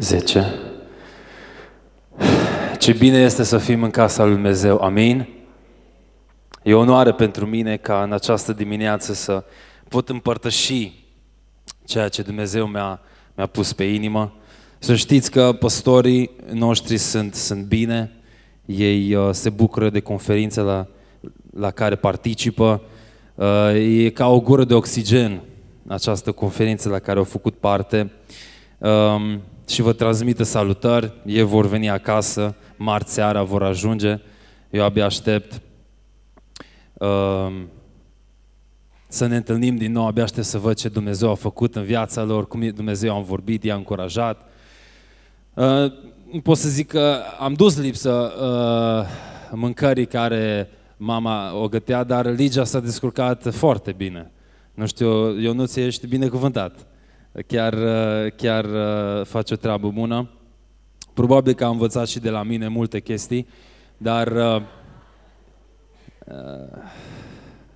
10. Ce bine este să fim în casa lui Dumnezeu. Amin? E onoare pentru mine ca în această dimineață să pot împărtăși ceea ce Dumnezeu mi-a, mi-a pus pe inimă. Să știți că păstorii noștri sunt, sunt bine, ei uh, se bucură de conferințe la, la care participă. Uh, e ca o gură de oxigen această conferință la care au făcut parte. Uh, și vă transmită salutări. Ei vor veni acasă, marți seara vor ajunge. Eu abia aștept uh, să ne întâlnim din nou, abia aștept să văd ce Dumnezeu a făcut în viața lor, cum Dumnezeu a vorbit, i-a încurajat. Uh, pot să zic că am dus lipsă uh, mâncării care mama o gătea, dar Ligia s-a descurcat foarte bine. Nu știu, eu nu ți ești binecuvântat chiar, chiar face o treabă bună. Probabil că a învățat și de la mine multe chestii, dar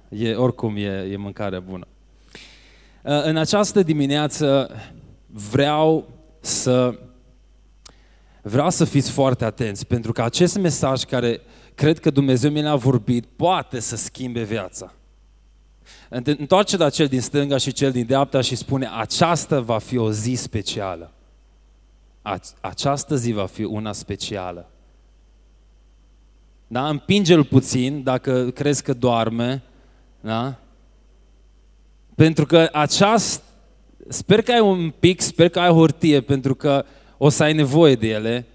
e, oricum e, e mâncare bună. În această dimineață vreau să vreau să fiți foarte atenți, pentru că acest mesaj care cred că Dumnezeu mi l-a vorbit poate să schimbe viața. Întoarce la cel din stânga și cel din dreapta și spune, aceasta va fi o zi specială. Această zi va fi una specială. Da? Împinge-l puțin dacă crezi că doarme. Da? Pentru că aceast, sper că ai un pic, sper că ai o hârtie, pentru că o să ai nevoie de ele.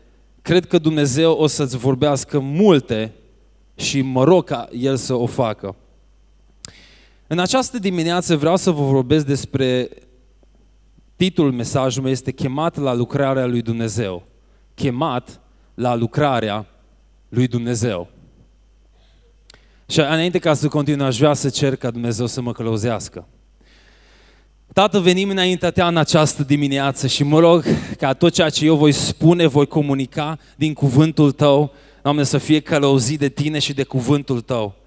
Cred că Dumnezeu o să-ți vorbească multe și mă rog ca El să o facă. În această dimineață vreau să vă vorbesc despre titlul mesajului meu este Chemat la lucrarea lui Dumnezeu. Chemat la lucrarea lui Dumnezeu. Și înainte ca să continui, aș vrea să cer ca Dumnezeu să mă călăuzească. Tată, venim înaintea Ta în această dimineață și mă rog ca tot ceea ce eu voi spune, voi comunica din cuvântul Tău, Doamne, să fie călăuzit de Tine și de cuvântul Tău.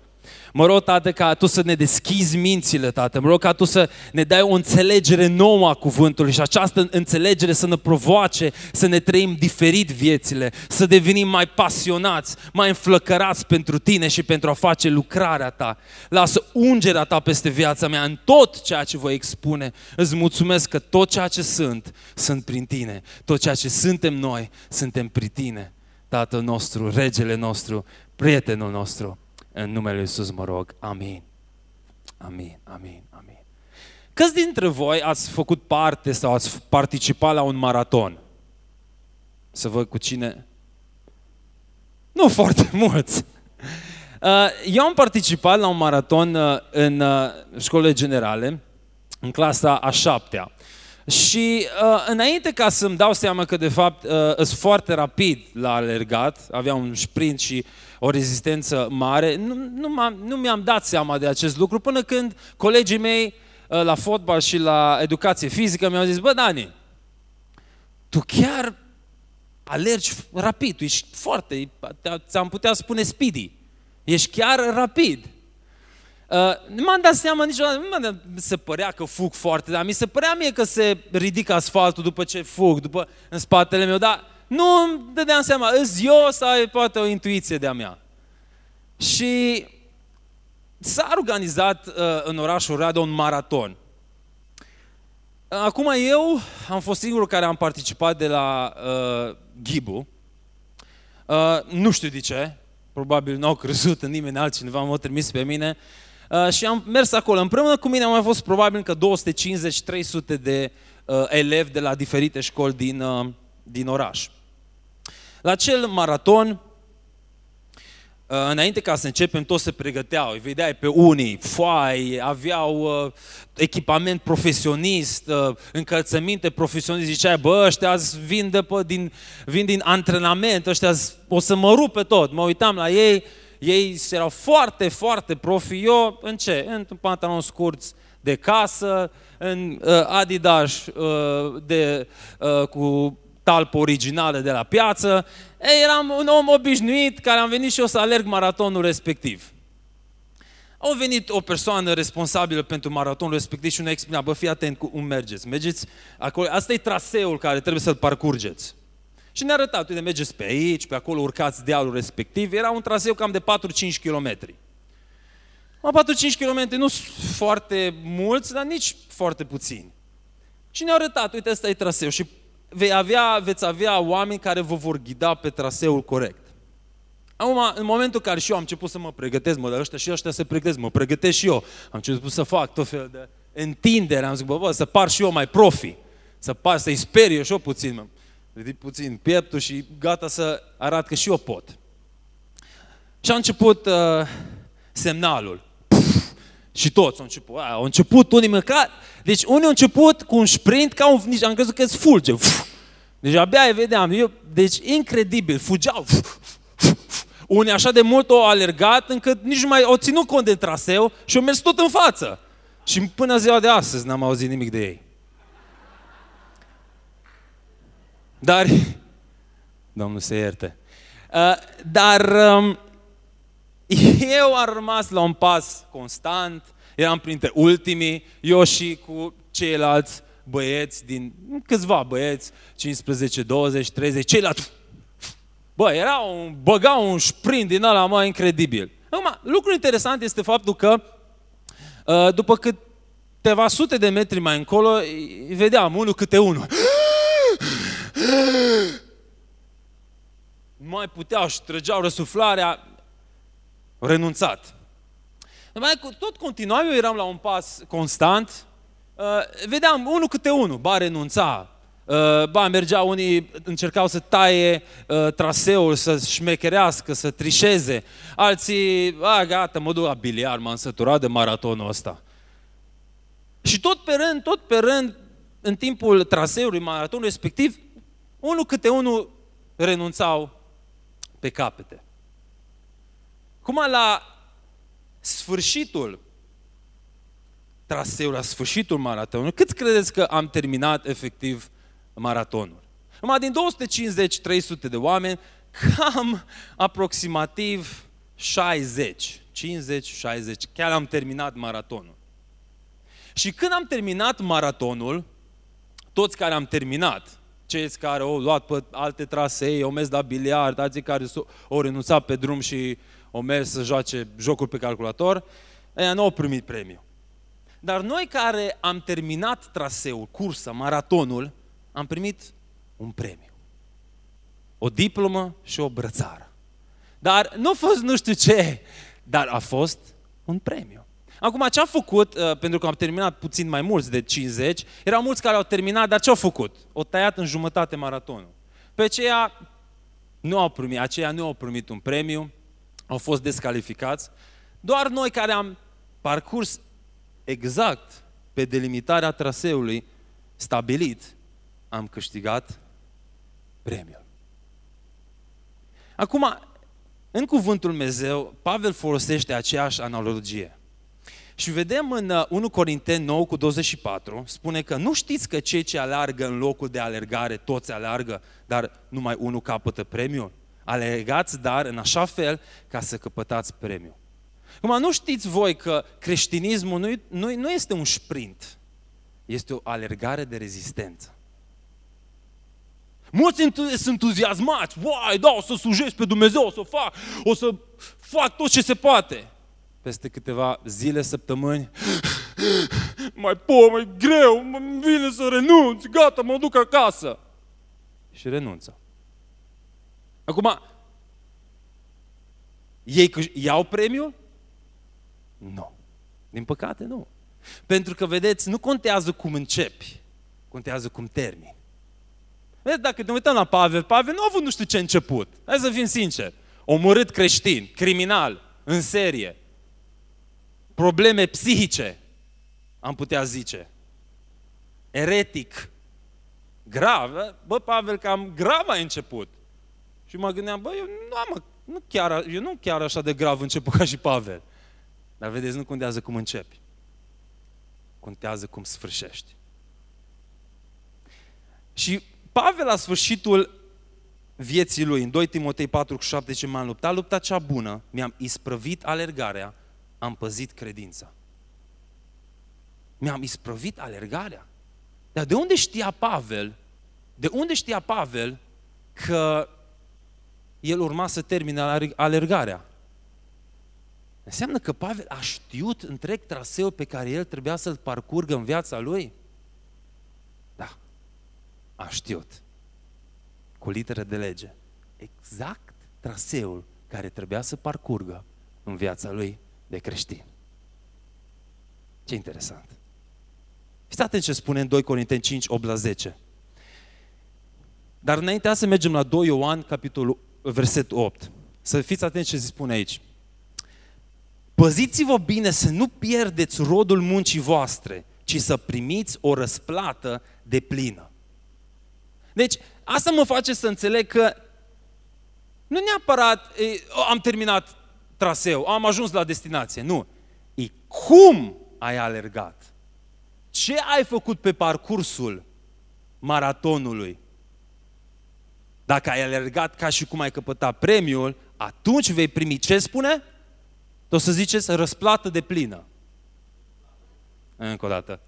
Mă rog, Tată, ca Tu să ne deschizi mințile, Tată. Mă rog ca Tu să ne dai o înțelegere nouă a cuvântului și această înțelegere să ne provoace să ne trăim diferit viețile, să devenim mai pasionați, mai înflăcărați pentru Tine și pentru a face lucrarea Ta. Lasă ungerea Ta peste viața mea în tot ceea ce voi expune. Îți mulțumesc că tot ceea ce sunt, sunt prin Tine. Tot ceea ce suntem noi, suntem prin Tine. Tatăl nostru, regele nostru, prietenul nostru. În numele Lui Iisus mă rog. Amin. Amin, amin, amin. Câți dintre voi ați făcut parte sau ați participat la un maraton? Să văd cu cine... Nu foarte mulți. Uh, eu am participat la un maraton uh, în uh, școlile generale, în clasa a șaptea. Și uh, înainte ca să-mi dau seama că de fapt uh, sunt foarte rapid la alergat, avea un sprint și o rezistență mare, nu, nu, nu mi-am dat seama de acest lucru până când colegii mei uh, la fotbal și la educație fizică mi-au zis, bă Dani, tu chiar alergi rapid, tu ești foarte, ți-am putea spune speedy, ești chiar rapid. Uh, nu m-am dat seama niciodată, nu m se părea că fug foarte, dar mi se părea mie că se ridică asfaltul după ce fug, după în spatele meu, dar nu îmi dădeam seama, îți eu sau e poate o intuiție de-a mea. Și s-a organizat uh, în orașul Oradea un maraton. Acum eu am fost singurul care am participat de la uh, Ghibu. Uh, nu știu de ce, probabil nu au crezut în nimeni altcineva, m-au trimis pe mine. Uh, și am mers acolo. Împreună cu mine au mai fost probabil că 250-300 de uh, elevi de la diferite școli din, uh, din oraș. La acel maraton, uh, înainte ca să începem, toți se pregăteau. Îi vedeai pe unii, foai, aveau uh, echipament profesionist, uh, încălțăminte profesionist. Ziceai, bă, ăștia vin, de pe, din, vin din antrenament, ăștia o să mă rupe tot. Mă uitam la ei, ei erau foarte, foarte profi. Eu în ce? În pantalon scurți de casă, în uh, Adidas uh, de, uh, cu talpă originală de la piață. Ei, eram un om obișnuit care am venit și eu să alerg maratonul respectiv. Au venit o persoană responsabilă pentru maratonul respectiv și ne-a explicat, bă, fii atent cum mergeți. Mergeți acolo, asta e traseul care trebuie să-l parcurgeți. Și ne-a arătat, uite, mergeți pe aici, pe acolo, urcați dealul respectiv. Era un traseu cam de 4-5 km. 4-5 km nu sunt foarte mulți, dar nici foarte puțini. Și ne-a arătat, uite, ăsta e traseu și vei avea, veți avea oameni care vă vor ghida pe traseul corect. Acum, în momentul în care și eu am început să mă pregătesc, mă, dar ăștia și ăștia se pregătesc, mă pregătesc și eu. Am început să fac tot fel de întindere, am zis, bă, bă, să par și eu mai profi, să par, să-i sperie eu și eu puțin, mă. Ridic puțin pieptul și gata să arăt că și eu pot. Și a început uh, semnalul. Puf, și toți au început. A, au început unii măcar. Deci unii au început cu un sprint ca un... Nici am crezut că îți fulge. Deci abia îi vedeam. Eu, deci incredibil. Fugeau. Unii așa de mult au alergat încât nici nu mai au ținut cont de traseu și au mers tot în față. Și până ziua de astăzi n-am auzit nimic de ei. Dar, Domnul se ierte, uh, dar um, eu am rămas la un pas constant, eram printre ultimii, eu și cu ceilalți băieți din, câțiva băieți, 15, 20, 30, ceilalți Bă, era un, băga un sprint din ăla, mă, incredibil. Acum, lucrul interesant este faptul că uh, după câteva sute de metri mai încolo, vedeam unul câte unul. Nu mai puteau și trăgeau răsuflarea, renunțat. Mai tot continuam, eu eram la un pas constant, uh, vedeam unul câte unul, ba renunța, Uh, ba, mergeau unii, încercau să taie uh, traseul, să șmecherească, să trișeze. Alții, a, gata, mă duc la biliar, m-am săturat de maratonul ăsta. Și tot pe rând, tot pe rând, în timpul traseului maratonului respectiv, unul câte unul renunțau pe capete. Cum la sfârșitul traseului, la sfârșitul maratonului, cât credeți că am terminat efectiv maratonuri. Numai din 250-300 de oameni, cam aproximativ 60, 50, 60, chiar am terminat maratonul. Și când am terminat maratonul, toți care am terminat, cei care au luat pe alte trasee, au mers la biliard, alții care au renunțat pe drum și au mers să joace jocuri pe calculator, ei nu au primit premiu. Dar noi care am terminat traseul, cursa, maratonul, am primit un premiu. O diplomă și o brățară. Dar nu a fost nu știu ce, dar a fost un premiu. Acum, ce a făcut, uh, pentru că am terminat puțin mai mulți de 50, erau mulți care au terminat, dar ce au făcut? O tăiat în jumătate maratonul. Pe aceea nu au primit, aceia nu au primit un premiu, au fost descalificați. Doar noi care am parcurs exact pe delimitarea traseului stabilit, am câștigat premiul. Acum, în cuvântul Dumnezeu, Pavel folosește aceeași analogie. Și vedem în 1 uh, Corinteni 9 cu 24, spune că nu știți că cei ce alergă în locul de alergare, toți alergă, dar numai unul capătă premiul? Alergați, dar în așa fel ca să căpătați premiul. Acum, nu știți voi că creștinismul nu, nu, nu este un sprint, este o alergare de rezistență. Mulți sunt entuziasmați, uai, da, o să slujesc pe Dumnezeu, o să fac, o să fac tot ce se poate. Peste câteva zile, săptămâni, mai po, mai greu, mă vine să renunț, gata, mă duc acasă. Și renunță. Acum, ei iau premiul? Nu. Din păcate, nu. Pentru că, vedeți, nu contează cum începi, contează cum termini. Vezi, dacă ne uităm la Pavel, Pavel nu a avut nu știu ce început. Hai să fim sinceri. Omorât creștin, criminal, în serie. Probleme psihice, am putea zice. Eretic. Grav. Bă, Pavel, cam grav a început. Și mă gândeam, bă, eu nu am, nu chiar, eu nu chiar așa de grav început ca și Pavel. Dar vedeți, nu contează cum începi. Contează cum sfârșești. Și Pavel la sfârșitul vieții lui, în 2 Timotei 4 cu 7, ce m-am luptat lupta cea bună, mi-am isprăvit alergarea, am păzit credința. Mi-am isprăvit alergarea. Dar de unde știa Pavel, de unde știa Pavel că el urma să termine alergarea? Înseamnă că Pavel a știut întreg traseul pe care el trebuia să-l parcurgă în viața lui? Da, a știut. Cu literă de lege. Exact traseul care trebuia să parcurgă în viața lui de creștin. Ce interesant. Fiți atenți ce spune în 2 Corinteni 5, 8 la 10. Dar înainte să mergem la 2 Ioan, capitolul, versetul 8. Să fiți atenți ce se spune aici. Păziți-vă bine să nu pierdeți rodul muncii voastre, ci să primiți o răsplată de plină. Deci, asta mă face să înțeleg că nu neapărat e, am terminat traseu, am ajuns la destinație. Nu. E cum ai alergat. Ce ai făcut pe parcursul maratonului? Dacă ai alergat ca și cum ai căpătat premiul, atunci vei primi, ce spune? O să ziceți răsplată de plină. Încă o dată.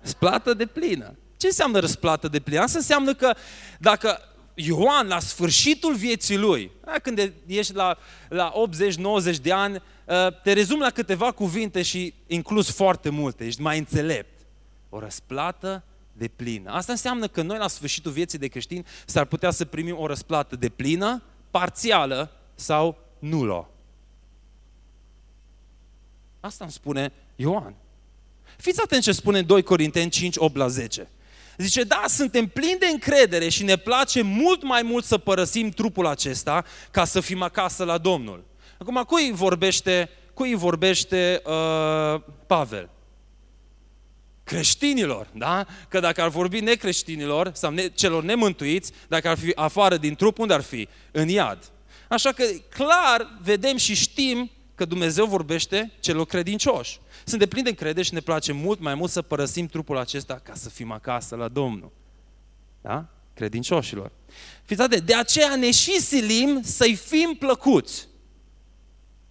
Răsplată de plină. Ce înseamnă răsplată de plină? Asta înseamnă că dacă Ioan, la sfârșitul vieții lui, când ești la, la 80-90 de ani, ă, te rezum la câteva cuvinte și inclus foarte multe, ești mai înțelept. O răsplată de plină. Asta înseamnă că noi la sfârșitul vieții de creștini s-ar putea să primim o răsplată de plină, parțială sau nulă. Asta îmi spune Ioan. Fiți atenți ce spune 2 Corinteni 5, 8 la 10. Zice, da, suntem plini de încredere și ne place mult mai mult să părăsim trupul acesta ca să fim acasă la Domnul. Acum, cui vorbește, cui vorbește uh, Pavel? Creștinilor, da? Că dacă ar vorbi necreștinilor sau ne, celor nemântuiți, dacă ar fi afară din trup, unde ar fi? În iad. Așa că clar vedem și știm că Dumnezeu vorbește celor credincioși. Sunt plini de încredere și ne place mult mai mult să părăsim trupul acesta ca să fim acasă la Domnul. Da? Credincioșilor. Fiți atent, de aceea ne și silim să-i fim plăcuți.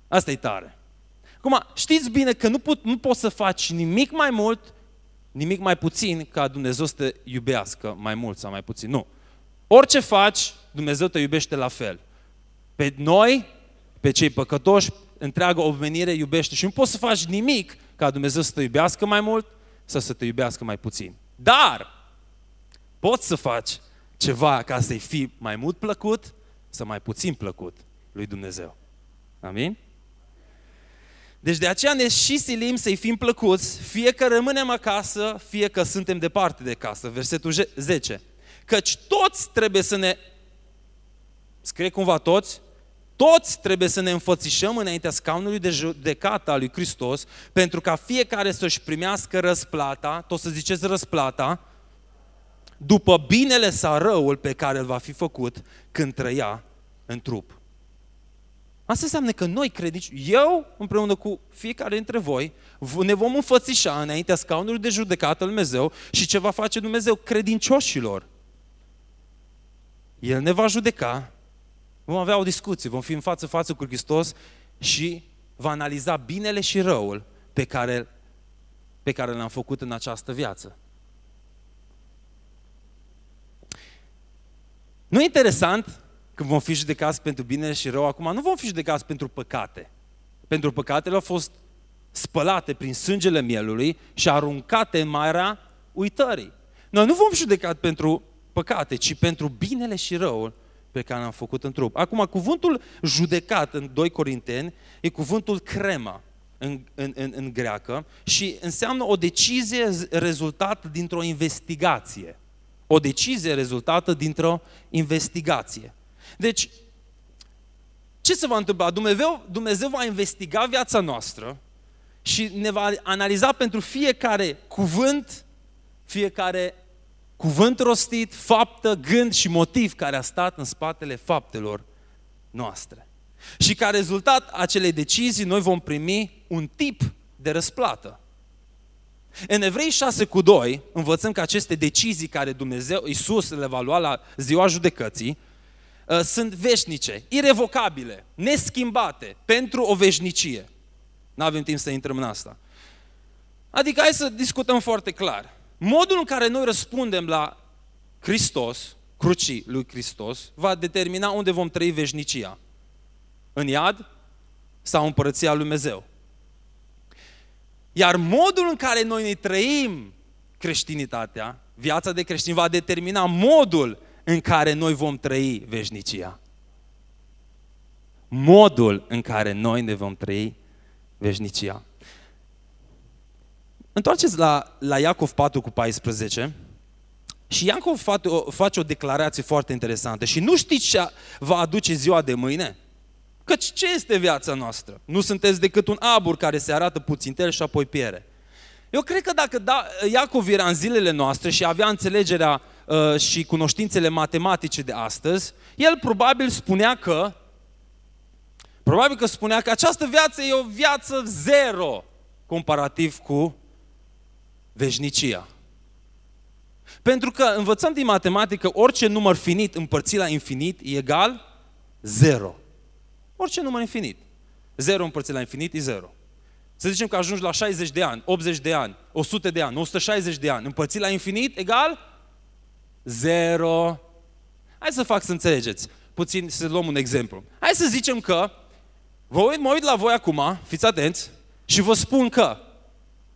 Asta e tare. Acum, știți bine că nu, pot, nu poți să faci nimic mai mult, nimic mai puțin ca Dumnezeu să te iubească mai mult sau mai puțin. Nu. Orice faci, Dumnezeu te iubește la fel. Pe noi, pe cei păcătoși, întreaga omenire iubește și nu poți să faci nimic ca Dumnezeu să te iubească mai mult sau să te iubească mai puțin. Dar poți să faci ceva ca să-i fii mai mult plăcut sau mai puțin plăcut lui Dumnezeu. Amin? Deci de aceea ne și silim să-i fim plăcuți, fie că rămânem acasă, fie că suntem departe de casă. Versetul 10. Căci toți trebuie să ne... Scrie cumva toți? Toți trebuie să ne înfățișăm înaintea scaunului de judecată al lui Hristos, pentru ca fiecare să-și primească răsplata, tot să ziceți răsplata, după binele sau răul pe care îl va fi făcut când trăia în trup. Asta înseamnă că noi credici, eu împreună cu fiecare dintre voi, ne vom înfățișa înaintea scaunului de judecată al Dumnezeu și ce va face Dumnezeu credincioșilor. El ne va judeca Vom avea o discuție, vom fi în față față cu Hristos și va analiza binele și răul pe care, pe care l-am făcut în această viață. Nu e interesant când vom fi judecați pentru bine și rău acum? Nu vom fi judecați pentru păcate. Pentru păcatele au fost spălate prin sângele mielului și aruncate în marea uitării. Noi nu vom fi judecat pentru păcate, ci pentru binele și răul pe care l-am făcut în trup. Acum, cuvântul judecat în 2 Corinteni e cuvântul crema în, în, în, în greacă și înseamnă o decizie rezultată dintr-o investigație. O decizie rezultată dintr-o investigație. Deci, ce se va întâmpla? Dumnezeu, Dumnezeu va investiga viața noastră și ne va analiza pentru fiecare cuvânt, fiecare cuvânt rostit, faptă, gând și motiv care a stat în spatele faptelor noastre. Și ca rezultat acelei decizii, noi vom primi un tip de răsplată. În Evrei 6 cu 2 învățăm că aceste decizii care Dumnezeu, Iisus le va lua la ziua judecății, uh, sunt veșnice, irevocabile, neschimbate, pentru o veșnicie. Nu avem timp să intrăm în asta. Adică hai să discutăm foarte clar. Modul în care noi răspundem la Hristos, crucii lui Hristos, va determina unde vom trăi veșnicia. În iad sau în împărăția lui Dumnezeu. Iar modul în care noi ne trăim creștinitatea, viața de creștin, va determina modul în care noi vom trăi veșnicia. Modul în care noi ne vom trăi veșnicia. Întoarceți la, la Iacov 4 cu 14 și Iacov face o declarație foarte interesantă. Și nu știți ce va aduce ziua de mâine? Căci ce este viața noastră? Nu sunteți decât un abur care se arată puțin tel și apoi piere. Eu cred că dacă da, Iacov era în zilele noastre și avea înțelegerea uh, și cunoștințele matematice de astăzi, el probabil spunea că probabil că spunea că această viață e o viață zero comparativ cu veșnicia. Pentru că învățăm din matematică orice număr finit împărțit la infinit e egal zero. Orice număr infinit. 0 împărțit la infinit e 0. Să zicem că ajungi la 60 de ani, 80 de ani, 100 de ani, 160 de ani, împărțit la infinit egal 0. Hai să fac să înțelegeți. Puțin să luăm un exemplu. Hai să zicem că, vă uit, mă uit la voi acum, fiți atenți, și vă spun că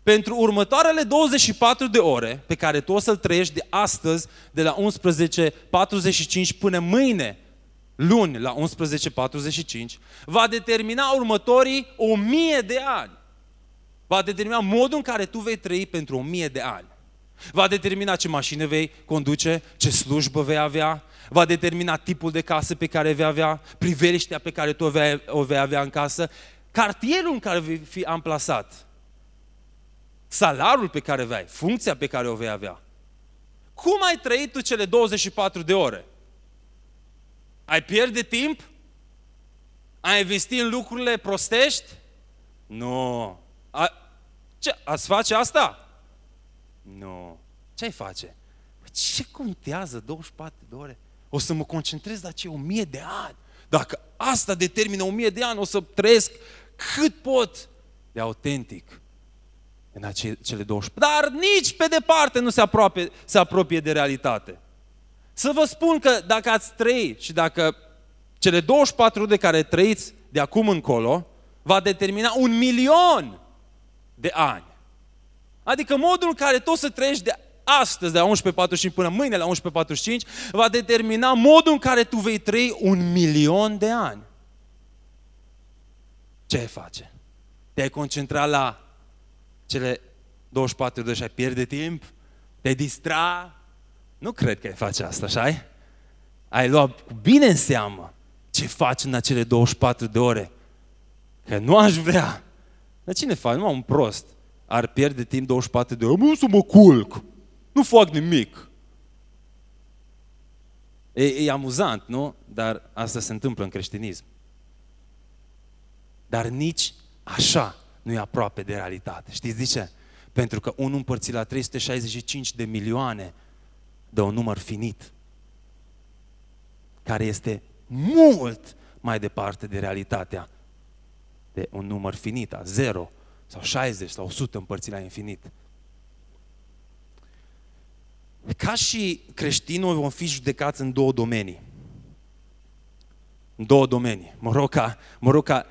pentru următoarele 24 de ore pe care tu o să-l trăiești de astăzi, de la 11.45 până mâine, luni la 11.45, va determina următorii o mie de ani. Va determina modul în care tu vei trăi pentru o mie de ani. Va determina ce mașină vei conduce, ce slujbă vei avea, va determina tipul de casă pe care vei avea, priveliștea pe care tu o vei, o vei avea în casă, cartierul în care vei fi amplasat, salariul pe care vei, funcția pe care o vei avea. Cum ai trăit tu cele 24 de ore? Ai pierde timp? Ai investi în lucrurile prostești? Nu. A, ce, ați face asta? Nu. Ce ai face? Păi ce contează 24 de ore? O să mă concentrez la ce 1000 de ani. Dacă asta determină 1000 de ani, o să trăiesc cât pot de autentic în acele 24. Dar nici pe departe nu se apropie, se apropie de realitate. Să vă spun că dacă ați trăi și dacă cele 24 de care trăiți de acum încolo, va determina un milion de ani. Adică modul în care tu să trăiești de astăzi, de la 11.45 până mâine la 11.45, va determina modul în care tu vei trăi un milion de ani. Ce ai face? Te-ai concentrat la cele 24 de și ai pierde timp? Te-ai distra? Nu cred că ai face asta, așa Ai luat bine în seamă ce faci în acele 24 de ore. Că nu aș vrea. Dar cine face? Nu un prost. Ar pierde timp 24 de ore. Nu să mă culc. Nu fac nimic. E, e amuzant, nu? Dar asta se întâmplă în creștinism. Dar nici așa nu e aproape de realitate. Știți de ce? Pentru că unul împărțit la 365 de milioane de un număr finit, care este mult mai departe de realitatea de un număr finit, a 0 sau 60 sau 100 împărțit la infinit. Ca și creștinul vom fi judecați în două domenii. În două domenii. Mă rog ca, mă rog ca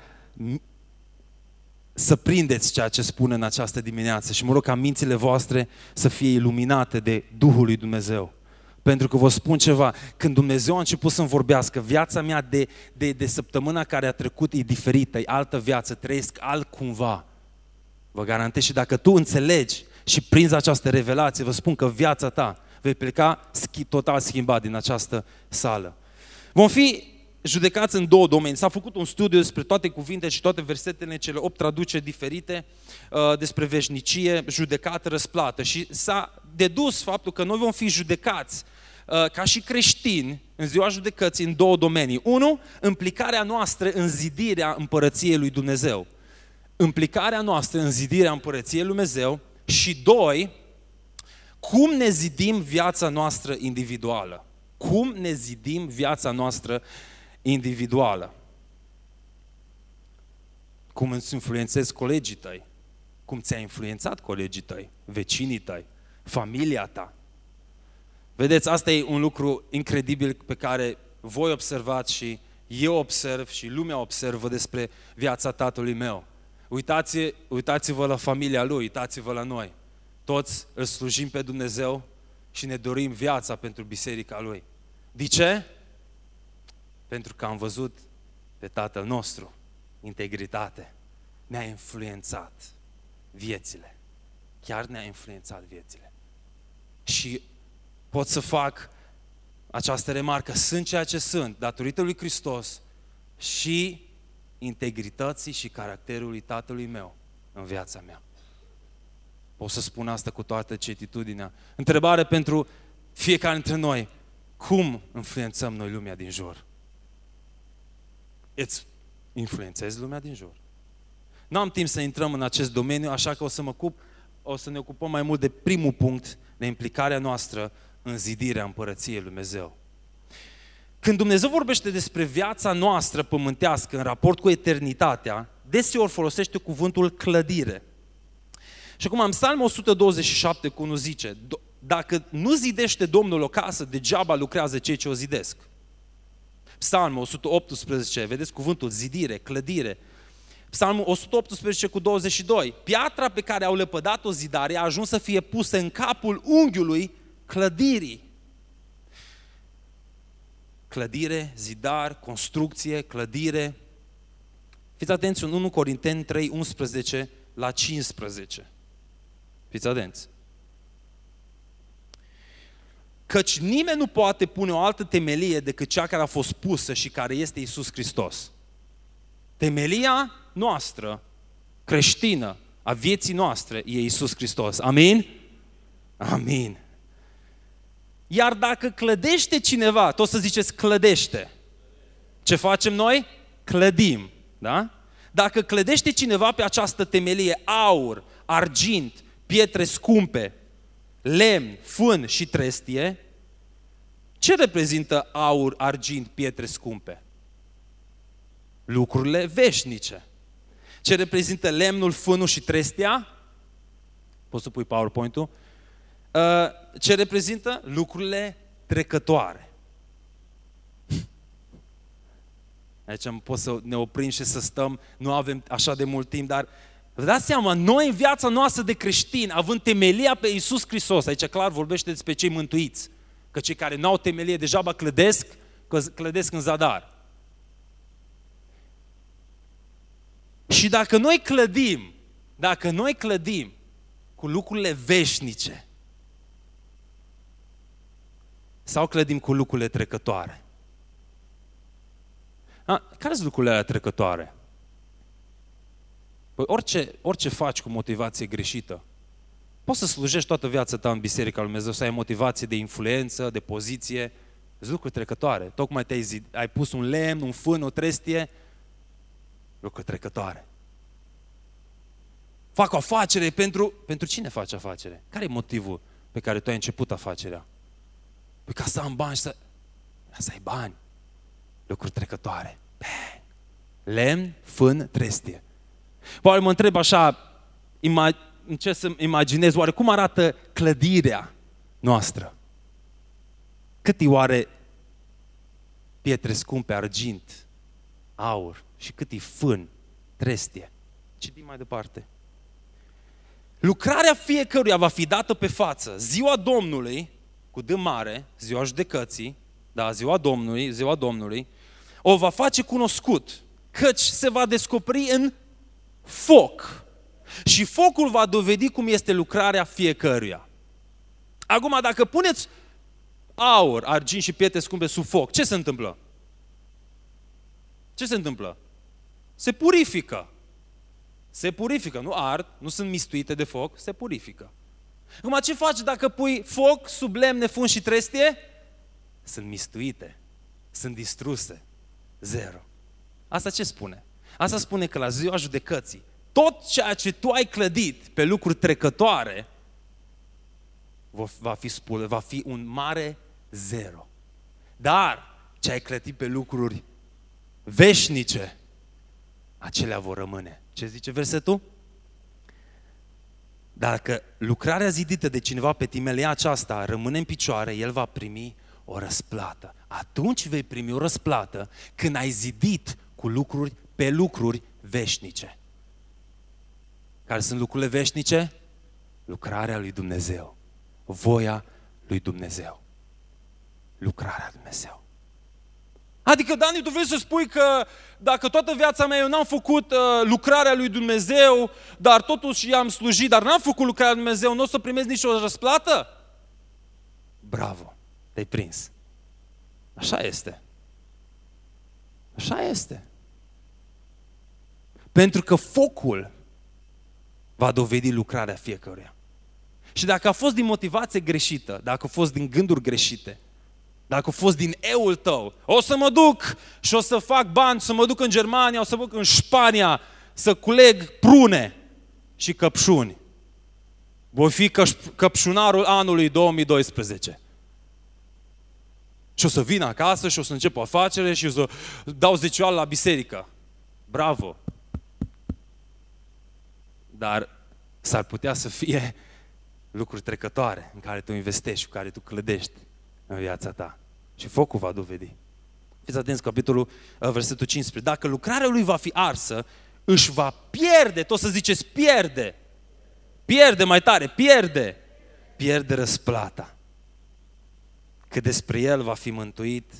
să prindeți ceea ce spun în această dimineață și mă rog ca mințile voastre să fie iluminate de Duhul lui Dumnezeu. Pentru că vă spun ceva, când Dumnezeu a început să-mi vorbească, viața mea de, de, de săptămâna care a trecut e diferită, e altă viață, trăiesc altcumva. Vă garantez și dacă tu înțelegi și prinzi această revelație, vă spun că viața ta vei pleca total schimbat din această sală. Vom fi judecați în două domenii. S-a făcut un studiu despre toate cuvintele și toate versetele, cele opt traduceri diferite, uh, despre veșnicie, judecată, răsplată. Și s-a dedus faptul că noi vom fi judecați uh, ca și creștini în ziua judecății în două domenii. Unu, implicarea noastră în zidirea împărăției lui Dumnezeu. Implicarea noastră în zidirea împărăției lui Dumnezeu. Și doi, cum ne zidim viața noastră individuală. Cum ne zidim viața noastră individuală. Cum îți influențezi colegii tăi, cum ți-a influențat colegii tăi, vecinii tăi, familia ta. Vedeți, asta e un lucru incredibil pe care voi observați și eu observ și lumea observă despre viața tatălui meu. Uitați, uitați-vă la familia lui, uitați-vă la noi. Toți îl slujim pe Dumnezeu și ne dorim viața pentru biserica lui. De ce? Pentru că am văzut pe tatăl nostru integritate. Ne-a influențat viețile. Chiar ne-a influențat viețile. Și pot să fac această remarcă, sunt ceea ce sunt, datorită lui Hristos și integrității și caracterului tatălui meu în viața mea. Pot să spun asta cu toată certitudinea. Întrebare pentru fiecare dintre noi. Cum influențăm noi lumea din jur? Îți influențezi lumea din jur? Nu am timp să intrăm în acest domeniu, așa că o să, mă ocup, o să ne ocupăm mai mult de primul punct, de implicarea noastră în zidirea împărăției Lui Dumnezeu. Când Dumnezeu vorbește despre viața noastră pământească în raport cu eternitatea, deseori folosește cuvântul clădire. Și acum, în Psalm 127, cu nu zice, dacă nu zidește Domnul o casă, degeaba lucrează cei ce o zidesc. Psalmul 118, vedeți cuvântul zidire, clădire. Psalmul 118 cu 22. Piatra pe care au lepădat-o zidare a ajuns să fie pusă în capul unghiului clădirii. Clădire, zidar, construcție, clădire. Fiți atenți în 1 Corinteni 3, 11 la 15. Fiți atenți. Căci nimeni nu poate pune o altă temelie decât cea care a fost pusă și care este Isus Hristos. Temelia noastră, creștină, a vieții noastre, e Isus Hristos. Amin? Amin. Iar dacă clădește cineva, tot să ziceți clădește. Ce facem noi? Clădim. Da? Dacă clădește cineva pe această temelie aur, argint, pietre scumpe, lemn, fân și trestie, ce reprezintă aur, argint, pietre scumpe? Lucrurile veșnice. Ce reprezintă lemnul, fânul și trestia? Poți să pui PowerPoint-ul? Uh, ce reprezintă? Lucrurile trecătoare. Aici pot să ne oprim și să stăm, nu avem așa de mult timp, dar vă dați seama, noi în viața noastră de creștini, având temelia pe Iisus Hristos, aici clar vorbește despre cei mântuiți, că cei care nu au temelie degeaba clădesc, că clădesc în zadar. Și dacă noi clădim, dacă noi clădim cu lucrurile veșnice, sau clădim cu lucrurile trecătoare? A, care sunt lucrurile alea trecătoare? Păi orice, orice faci cu motivație greșită, poți să slujești toată viața ta în Biserica Lui Dumnezeu, să ai motivație de influență, de poziție, sunt lucruri trecătoare. Tocmai te-ai zid, ai pus un lemn, un fân, o trestie, lucruri trecătoare. Fac o afacere pentru... Pentru cine faci afacere? Care e motivul pe care tu ai început afacerea? Păi ca să am bani să... Să ai bani. Lucruri trecătoare. Lemn, fân, trestie. Poate mă întreb așa, ima... ce să imaginez, oare cum arată clădirea noastră? Cât e oare pietre scumpe, argint, aur și cât e fân, trestie? Citim mai departe. Lucrarea fiecăruia va fi dată pe față. Ziua Domnului cu D mare, ziua judecății, da, ziua Domnului, ziua Domnului, o va face cunoscut, căci se va descoperi în foc. Și focul va dovedi cum este lucrarea fiecăruia. Acum, dacă puneți aur, argint și pietre scumpe sub foc, ce se întâmplă? Ce se întâmplă? Se purifică. Se purifică, nu ard, nu sunt mistuite de foc, se purifică. Acum, ce faci dacă pui foc sub lemne, fund și trestie? Sunt mistuite, sunt distruse. Zero. Asta ce spune? Asta spune că la ziua judecății, tot ceea ce tu ai clădit pe lucruri trecătoare, va fi spune, va fi un mare zero. Dar ce ai clădit pe lucruri veșnice, acelea vor rămâne. Ce zice versetul? Dacă lucrarea zidită de cineva pe timelia aceasta rămâne în picioare, el va primi o răsplată. Atunci vei primi o răsplată când ai zidit cu lucruri pe lucruri veșnice. Care sunt lucrurile veșnice? Lucrarea lui Dumnezeu. Voia lui Dumnezeu. Lucrarea lui Dumnezeu. Adică, Dani, tu vrei să spui că dacă toată viața mea eu n-am făcut uh, lucrarea lui Dumnezeu, dar totuși i-am slujit, dar n-am făcut lucrarea lui Dumnezeu, nu o să primesc nicio răsplată? Bravo, te-ai prins. Așa este. Așa este. Pentru că focul va dovedi lucrarea fiecăruia. Și dacă a fost din motivație greșită, dacă a fost din gânduri greșite, dacă a fost din eul tău, o să mă duc și o să fac bani, să mă duc în Germania, o să mă duc în Spania, să culeg prune și căpșuni. Voi fi căpșunarul anului 2012. Și o să vin acasă și o să încep o afacere și o să dau zecioală la biserică. Bravo! Dar s-ar putea să fie lucruri trecătoare în care tu investești, cu care tu clădești în viața ta. Și focul va dovedi. Fiți atenți, capitolul, uh, versetul 15. Dacă lucrarea lui va fi arsă, își va pierde, tot să ziceți pierde. Pierde mai tare, pierde. Pierde răsplata. Că despre el va fi mântuit,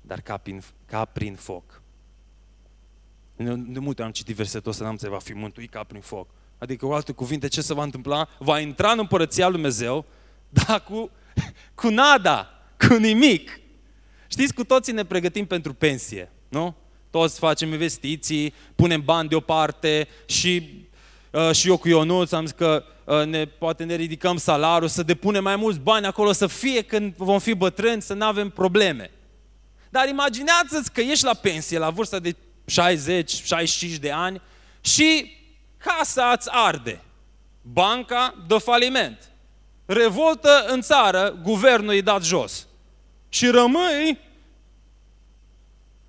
dar ca prin, ca prin foc. De multe am citit versetul ăsta, n-am înțeles, va fi mântuit ca prin foc. Adică, cu alte cuvinte, ce se va întâmpla? Va intra în împărăția lui Dumnezeu, dar cu, cu nada, cu nimic. Știți, cu toții ne pregătim pentru pensie, nu? Toți facem investiții, punem bani deoparte și, uh, și eu cu Ionuț am zis că uh, ne, poate ne ridicăm salariul, să depunem mai mulți bani acolo, să fie când vom fi bătrâni, să nu avem probleme. Dar imaginează-ți că ești la pensie la vârsta de 60-65 de ani și casa îți arde. Banca dă faliment. Revoltă în țară, guvernul e dat jos. Și rămâi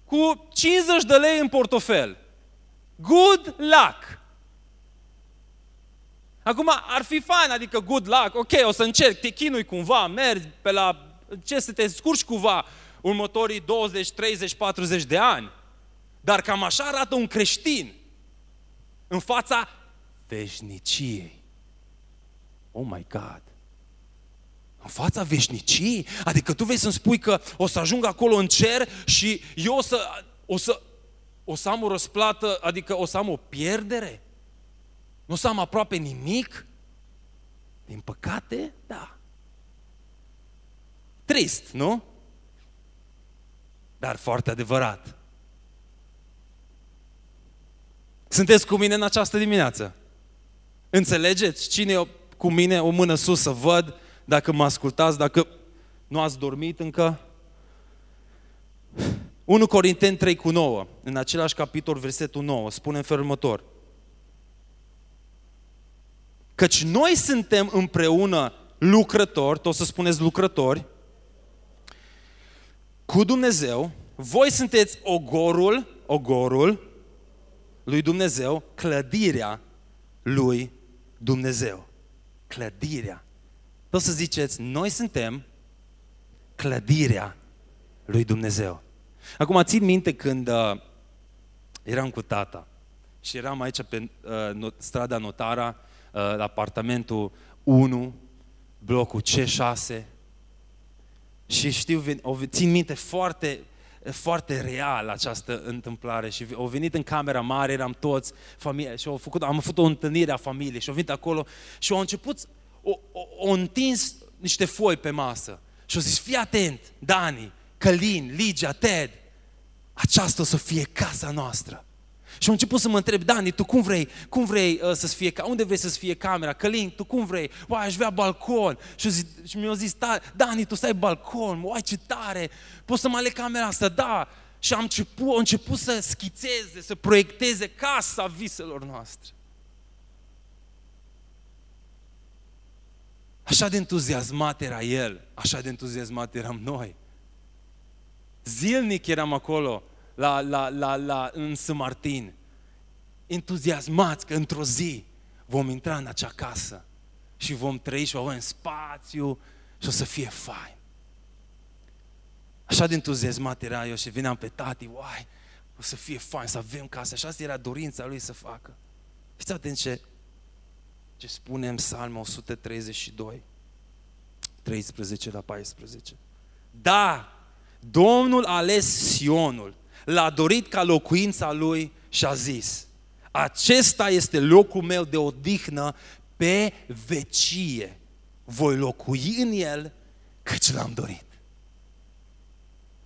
cu 50 de lei în portofel. Good luck! Acum, ar fi fain, adică good luck, ok, o să încerc, te chinui cumva, mergi pe la, ce să te scurci cumva următorii 20, 30, 40 de ani. Dar cam așa arată un creștin în fața veșniciei. Oh my God! În fața veșniciei? Adică tu vei să-mi spui că o să ajung acolo în cer și eu o să, o să, o să am o răsplată, adică o să am o pierdere? Nu o să am aproape nimic? Din păcate, da. Trist, nu? Dar foarte adevărat. Sunteți cu mine în această dimineață? Înțelegeți? Cine e cu mine o mână sus să văd dacă mă ascultați, dacă nu ați dormit încă? 1 Corinteni 3 cu 9, în același capitol, versetul 9, spune în felul următor. Căci noi suntem împreună lucrători, tot să spuneți lucrători, cu Dumnezeu, voi sunteți ogorul, ogorul lui Dumnezeu, clădirea lui Dumnezeu. Clădirea. Tot să ziceți, noi suntem clădirea lui Dumnezeu. Acum țin minte când uh, eram cu tata și eram aici pe uh, strada Notara, uh, la apartamentul 1, blocul C6 și știu, țin minte foarte foarte real această întâmplare și au venit în camera mare, eram toți, familie, și au făcut, am făcut o întâlnire a familiei și au venit acolo și au început, o, o, o întins niște foi pe masă și au zis, fii atent, Dani, Călin, Ligia, Ted, aceasta o să fie casa noastră. Și am început să mă întreb, Dani, tu cum vrei, cum vrei uh, să fie, unde vrei să fie camera? Călin, tu cum vrei? Uai, aș vrea balcon. Și, zis, și mi-au zis, Dani, tu stai balcon, uai, ce tare, poți să mă aleg camera asta? Da. Și am început, am început să schițeze, să proiecteze casa viselor noastre. Așa de entuziasmat era el, așa de entuziasmat eram noi. Zilnic eram acolo, la, la, la, la, în St. Martin. entuziasmați că într-o zi vom intra în acea casă și vom trăi și vom avea în spațiu și o să fie fain. Așa de entuziasmat era eu și veneam pe tati, uai, o să fie fain, să avem casă. Așa era dorința lui să facă. Fiți atenți ce, ce spune în Psalmul 132, 13 la 14. Da, Domnul a ales Sionul, l-a dorit ca locuința lui și a zis, acesta este locul meu de odihnă pe vecie. Voi locui în el căci l-am dorit.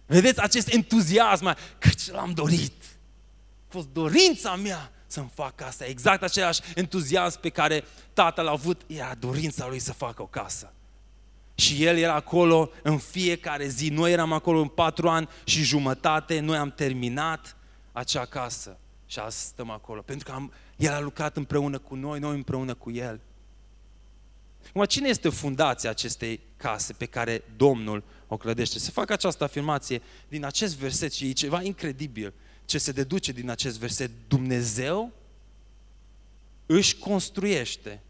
Vedeți acest entuziasm, căci l-am dorit. A fost dorința mea să-mi fac casa. Exact același entuziasm pe care tatăl a avut, era dorința lui să facă o casă. Și el era acolo în fiecare zi. Noi eram acolo în patru ani și jumătate, noi am terminat acea casă. Și azi stăm acolo. Pentru că am, el a lucrat împreună cu noi, noi împreună cu el. Acum, cine este fundația acestei case pe care Domnul o clădește? Să fac această afirmație din acest verset și e ceva incredibil ce se deduce din acest verset. Dumnezeu își construiește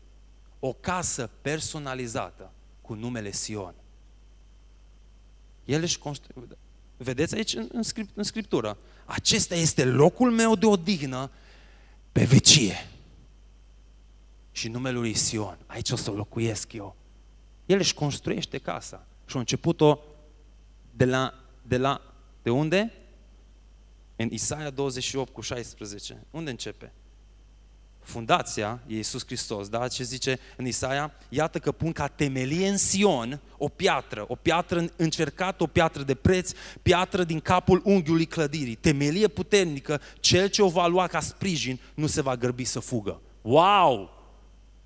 o casă personalizată cu numele Sion. El își construiește. Vedeți aici în, în, script, în Scriptură. Acesta este locul meu de odihnă pe vecie și numele lui Sion. Aici o să locuiesc eu. El își construiește casa și a început-o de la, de la, de unde? În Isaia 28 cu 16. Unde începe? Fundația e Iisus Hristos, da? Ce zice în Isaia? Iată că pun ca temelie în Sion o piatră, o piatră încercată, o piatră de preț, piatră din capul unghiului clădirii, temelie puternică, cel ce o va lua ca sprijin nu se va grăbi să fugă. Wow!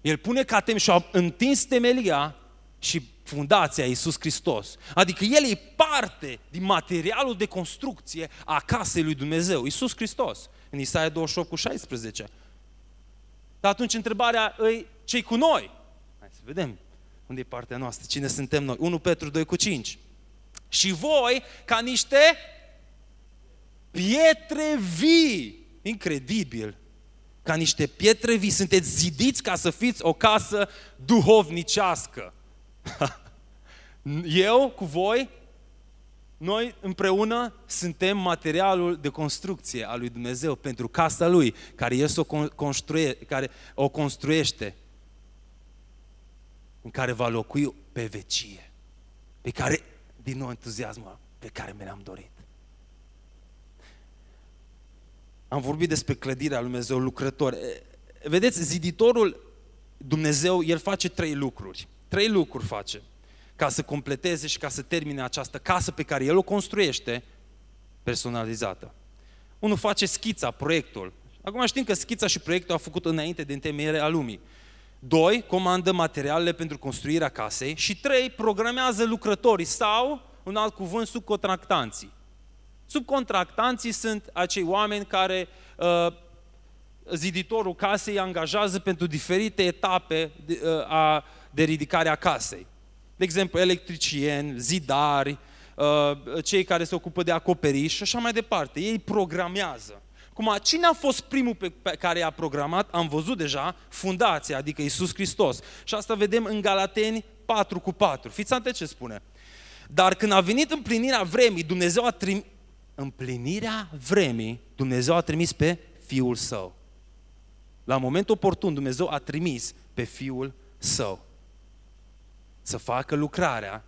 El pune ca tem și a întins temelia și fundația Iisus Hristos. Adică El e parte din materialul de construcție a casei lui Dumnezeu, Iisus Hristos, în Isaia 28 cu 16. Dar atunci întrebarea îi, ce cu noi? Hai să vedem unde e partea noastră, cine suntem noi. 1 Petru 2 cu 5. Și voi, ca niște pietre vii, incredibil, ca niște pietre vii, sunteți zidiți ca să fiți o casă duhovnicească. Eu cu voi, noi împreună suntem materialul de construcție al lui Dumnezeu pentru casa lui, care El o, construie, care o construiește, în care va locui pe vecie, pe care, din nou entuziasmul pe care mi l-am dorit. Am vorbit despre clădirea lui Dumnezeu, lucrător. Vedeți, ziditorul Dumnezeu, El face trei lucruri. Trei lucruri face ca să completeze și ca să termine această casă pe care El o construiește personalizată. Unul face schița, proiectul. Acum știm că schița și proiectul au făcut înainte de întemeierea lumii. Doi, comandă materialele pentru construirea casei. Și trei, programează lucrătorii sau, un alt cuvânt, subcontractanții. Subcontractanții sunt acei oameni care uh, ziditorul casei angajează pentru diferite etape de, uh, a, de ridicare a casei. De exemplu, electricieni, zidari, uh, cei care se ocupă de acoperiș și așa mai departe. Ei programează. Cum, cine a fost primul pe, pe care i-a programat? Am văzut deja fundația, adică Isus Hristos. Și asta vedem în Galateni 4 cu 4. Fiți atenți ce spune. Dar când a venit împlinirea vremii, Dumnezeu a trimis, împlinirea vremii, Dumnezeu a trimis pe Fiul Său. La momentul oportun, Dumnezeu a trimis pe Fiul Său să facă lucrarea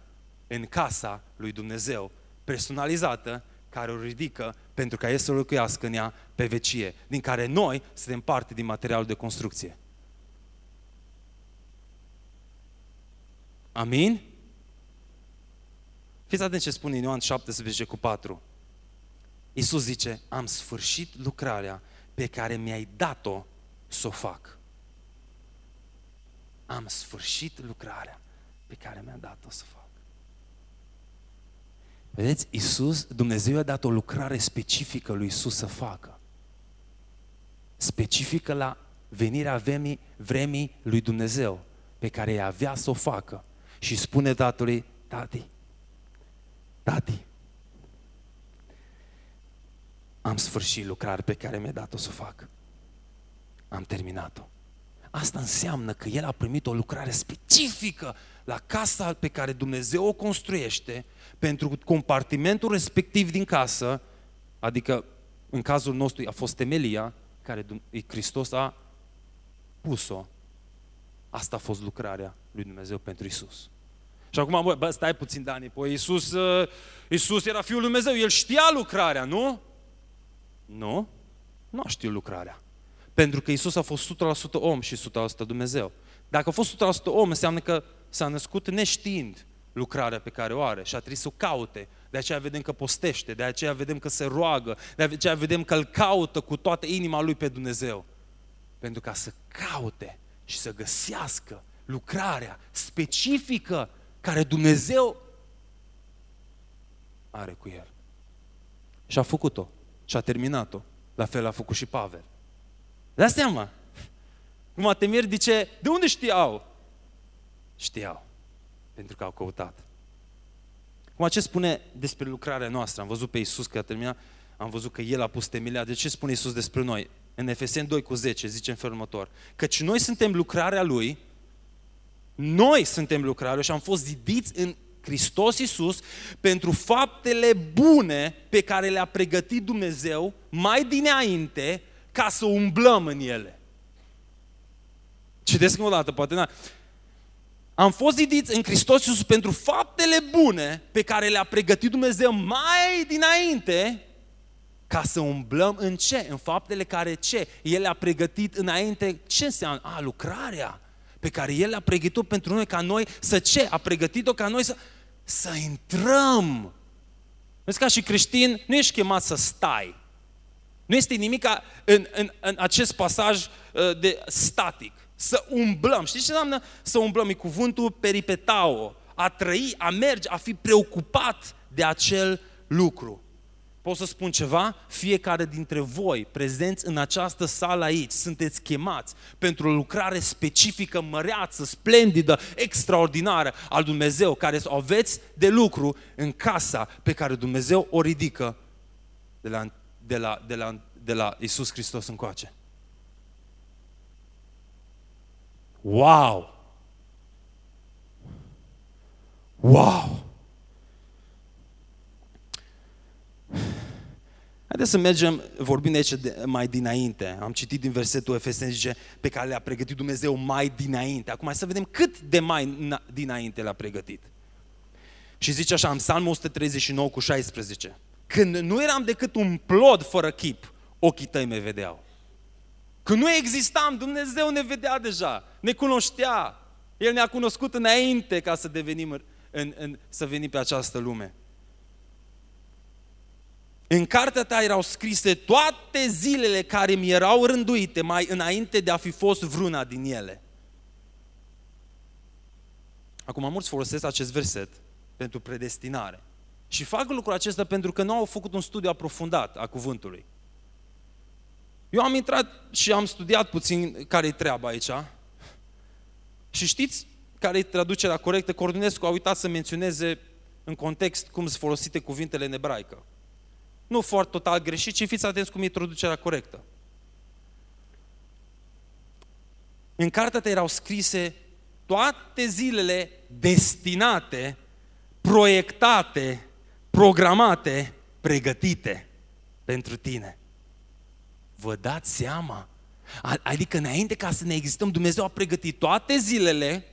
în casa lui Dumnezeu, personalizată, care o ridică pentru ca El să locuiască în ea pe vecie, din care noi suntem parte din materialul de construcție. Amin? Fiți atenți ce spune Ioan 17 cu 4. Iisus zice, am sfârșit lucrarea pe care mi-ai dat-o să o fac. Am sfârșit lucrarea pe care mi-a dat-o să fac. Vedeți, Iisus, Dumnezeu a dat o lucrare specifică lui Iisus să facă. Specifică la venirea vremii, vremii lui Dumnezeu, pe care ea avea să o facă. Și spune tatălui, tati, tati, am sfârșit lucrarea pe care mi-a dat-o să o fac. am terminat-o. Asta înseamnă că el a primit o lucrare specifică la casa pe care Dumnezeu o construiește pentru compartimentul respectiv din casă, adică în cazul nostru a fost temelia care Hristos a pus-o. Asta a fost lucrarea lui Dumnezeu pentru Isus. Și acum, bă, bă stai puțin, Dani, păi Iisus, uh, Iisus era Fiul lui Dumnezeu, El știa lucrarea, nu? Nu, nu a știut lucrarea. Pentru că Iisus a fost 100% om și 100% Dumnezeu. Dacă a fost 100% om, înseamnă că s-a născut neștiind lucrarea pe care o are și a trebuit să o caute. De aceea vedem că postește, de aceea vedem că se roagă, de aceea vedem că îl caută cu toată inima lui pe Dumnezeu. Pentru ca să caute și să găsească lucrarea specifică care Dumnezeu are cu el. Și a făcut-o. Și a terminat-o. La fel a făcut și Pavel. Dați seama. Cum Atemir zice, de unde știau? Știau. Pentru că au căutat. Cum ce spune despre lucrarea noastră? Am văzut pe Iisus că a terminat, am văzut că El a pus temelia. De ce spune Iisus despre noi? În Efeseni 2 cu 10 zice în felul următor. Căci noi suntem lucrarea Lui, noi suntem lucrarea și am fost zidiți în Hristos Iisus pentru faptele bune pe care le-a pregătit Dumnezeu mai dinainte ca să umblăm în ele. Citesc o dată, poate na. Am fost zidiți în Hristos Iisus pentru faptele bune pe care le-a pregătit Dumnezeu mai dinainte ca să umblăm în ce? În faptele care ce? El le-a pregătit înainte. Ce înseamnă? A, lucrarea pe care El a pregătit-o pentru noi, ca noi să ce? A pregătit-o ca noi să, să intrăm. Vezi, ca și creștin, nu ești chemat să stai. Nu este nimic în, în, în acest pasaj uh, de static. Să umblăm. Știți ce înseamnă să umblăm? E cuvântul peripetao. A trăi, a merge, a fi preocupat de acel lucru. Pot să spun ceva? Fiecare dintre voi prezenți în această sală aici sunteți chemați pentru o lucrare specifică, măreață, splendidă, extraordinară al Dumnezeu, care o aveți de lucru în casa pe care Dumnezeu o ridică de la, de la, de la, de la Isus Hristos încoace. Wow! Wow! Haideți să mergem, vorbim de aici de, mai dinainte. Am citit din versetul Efeseni, zice, pe care le-a pregătit Dumnezeu mai dinainte. Acum hai să vedem cât de mai dinainte le-a pregătit. Și zice așa, în Psalmul 139 cu 16. Când nu eram decât un plod fără chip, ochii tăi me vedeau. Când nu existam, Dumnezeu ne vedea deja, ne cunoștea. El ne-a cunoscut înainte ca să devenim, în, în, să venim pe această lume. În cartea ta erau scrise toate zilele care mi erau rânduite mai înainte de a fi fost vruna din ele. Acum mulți folosesc acest verset pentru predestinare. Și fac lucrul acesta pentru că nu au făcut un studiu aprofundat a cuvântului. Eu am intrat și am studiat puțin care-i treaba aici. Și știți care e traducerea corectă? Cordinescu a uitat să menționeze în context cum sunt folosite cuvintele în ebraică. Nu foarte total greșit, ci fiți atenți cum e traducerea corectă. În cartea ta erau scrise toate zilele destinate, proiectate, programate, pregătite pentru tine. Vă dați seama? Adică înainte ca să ne existăm, Dumnezeu a pregătit toate zilele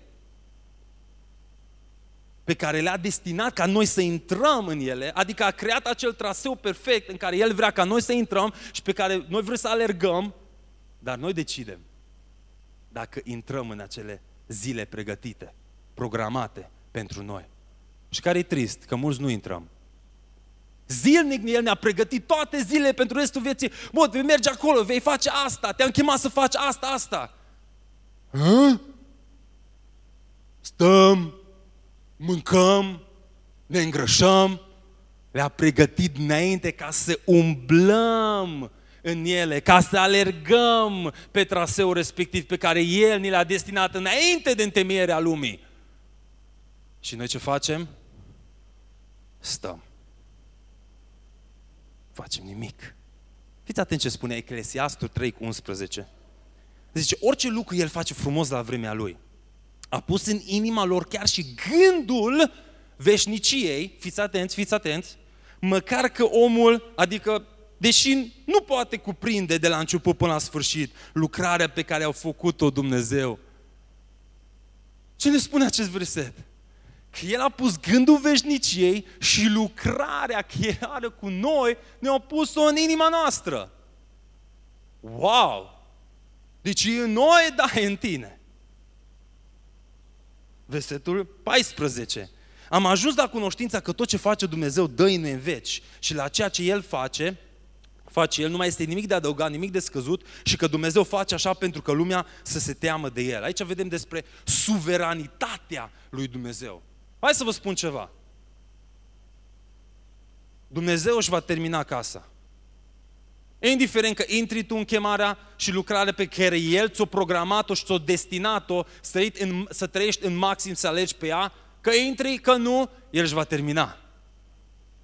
pe care le-a destinat ca noi să intrăm în ele, adică a creat acel traseu perfect în care El vrea ca noi să intrăm și pe care noi vrem să alergăm, dar noi decidem dacă intrăm în acele zile pregătite, programate pentru noi. Și care e trist, că mulți nu intrăm. Zilnic El ne-a pregătit toate zilele pentru restul vieții. Bă, vei merge acolo, vei face asta, te-am chemat să faci asta, asta. Hă? Stăm, mâncăm, ne îngrășăm, le-a pregătit înainte ca să umblăm în ele, ca să alergăm pe traseul respectiv pe care El ni l-a destinat înainte de întemeierea lumii. Și noi ce facem? Stăm. Facem nimic. Fiți atenți ce spune Eclesiastul 3 cu 11. Zice, orice lucru El face frumos la vremea Lui. A pus în inima lor chiar și gândul veșniciei, fiți atenți, fiți atenți, măcar că omul, adică deși nu poate cuprinde de la început până la sfârșit lucrarea pe care au făcut-o Dumnezeu. Ce ne spune acest verset? Că El a pus gândul veșniciei și lucrarea creară cu noi ne-a pus-o în inima noastră. Wow! Deci e în noi, da, e în tine. Versetul 14. Am ajuns la cunoștința că tot ce face Dumnezeu dă în veci și la ceea ce El face, face El, nu mai este nimic de adăugat, nimic de scăzut și că Dumnezeu face așa pentru că lumea să se teamă de El. Aici vedem despre suveranitatea lui Dumnezeu. Hai să vă spun ceva. Dumnezeu își va termina casa. Indiferent că intri tu în chemarea și lucrarea pe care El ți-o programat-o și ți-o destinat-o să, în, să trăiești în maxim, să alegi pe ea, că intri, că nu, El își va termina.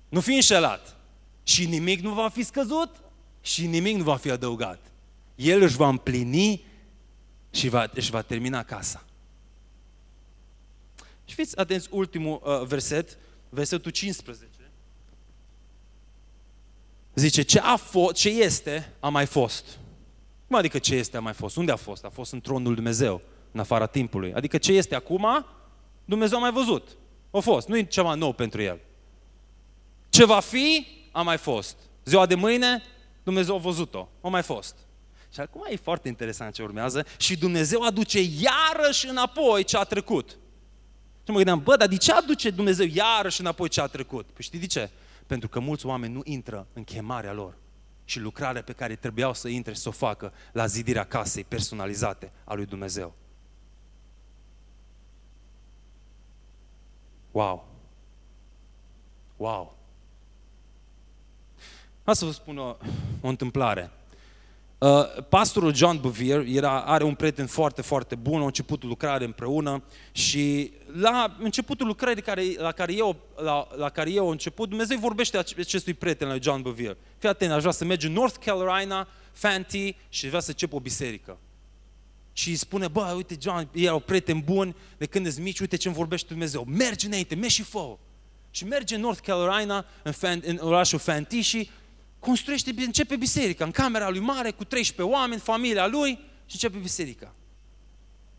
Nu fi înșelat. Și nimic nu va fi scăzut și nimic nu va fi adăugat. El își va împlini și va, își va termina casa. Și fiți atenți, ultimul uh, verset, versetul 15. Zice, ce, a fost, ce este, a mai fost. Cum adică ce este, a mai fost? Unde a fost? A fost în tronul Dumnezeu, în afara timpului. Adică ce este acum, Dumnezeu a mai văzut. A fost. Nu e ceva nou pentru el. Ce va fi, a mai fost. Ziua de mâine, Dumnezeu a văzut-o. A mai fost. Și acum e foarte interesant ce urmează. Și Dumnezeu aduce iarăși înapoi ce a trecut. Și mă gândeam, bă, dar de ce aduce Dumnezeu iarăși înapoi ce a trecut? Păi știi de ce? Pentru că mulți oameni nu intră în chemarea lor și lucrarea pe care trebuiau să intre și să o facă la zidirea casei personalizate a lui Dumnezeu. Wow! Wow! Hai să vă spun o, o întâmplare. Uh, pastorul John Bevere era, are un prieten foarte, foarte bun, au început lucrare împreună și la începutul lucrării care, la, care eu, la, la care eu început, Dumnezeu vorbește acestui prieten lui John Bevere. Fii atent, aș vrea să mergi în North Carolina, Fenty și vrea să încep o biserică. Și îi spune, bă, uite, John, e un prieten bun, de când ești mici, uite ce-mi vorbește Dumnezeu. Mergi înainte, mergi și fă Și merge în North Carolina, în, Fan, în orașul Fenty și construiește, începe biserica, în camera lui mare, cu 13 oameni, familia lui și începe biserica.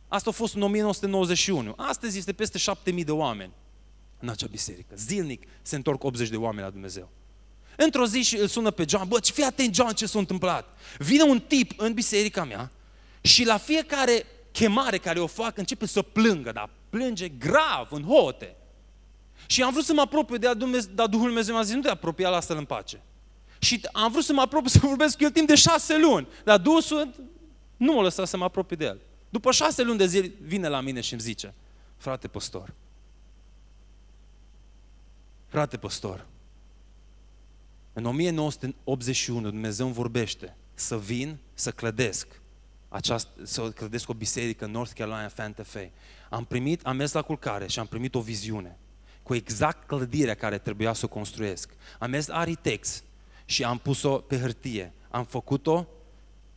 Asta a fost în 1991. Astăzi este peste 7000 de oameni în acea biserică. Zilnic se întorc 80 de oameni la Dumnezeu. Într-o zi și îl sună pe John, bă, fii atent John ce s-a întâmplat. Vine un tip în biserica mea și la fiecare chemare care o fac începe să plângă, dar plânge grav, în hote. Și am vrut să mă apropiu de Dumnezeu, dar Duhul Dumnezeu mi-a zis, nu te apropia, lasă-l în pace. Și am vrut să mă apropii să vorbesc cu el timp de șase luni. Dar Duhul nu mă lăsa să mă apropii de el. După șase luni de zile vine la mine și îmi zice, frate păstor, frate păstor, în 1981 Dumnezeu îmi vorbește să vin să clădesc această, să clădesc o biserică în North Carolina Santa Fe. Am primit, am mers la culcare și am primit o viziune cu exact clădirea care trebuia să o construiesc. Am mers la arhitecți și am pus-o pe hârtie. Am făcut-o,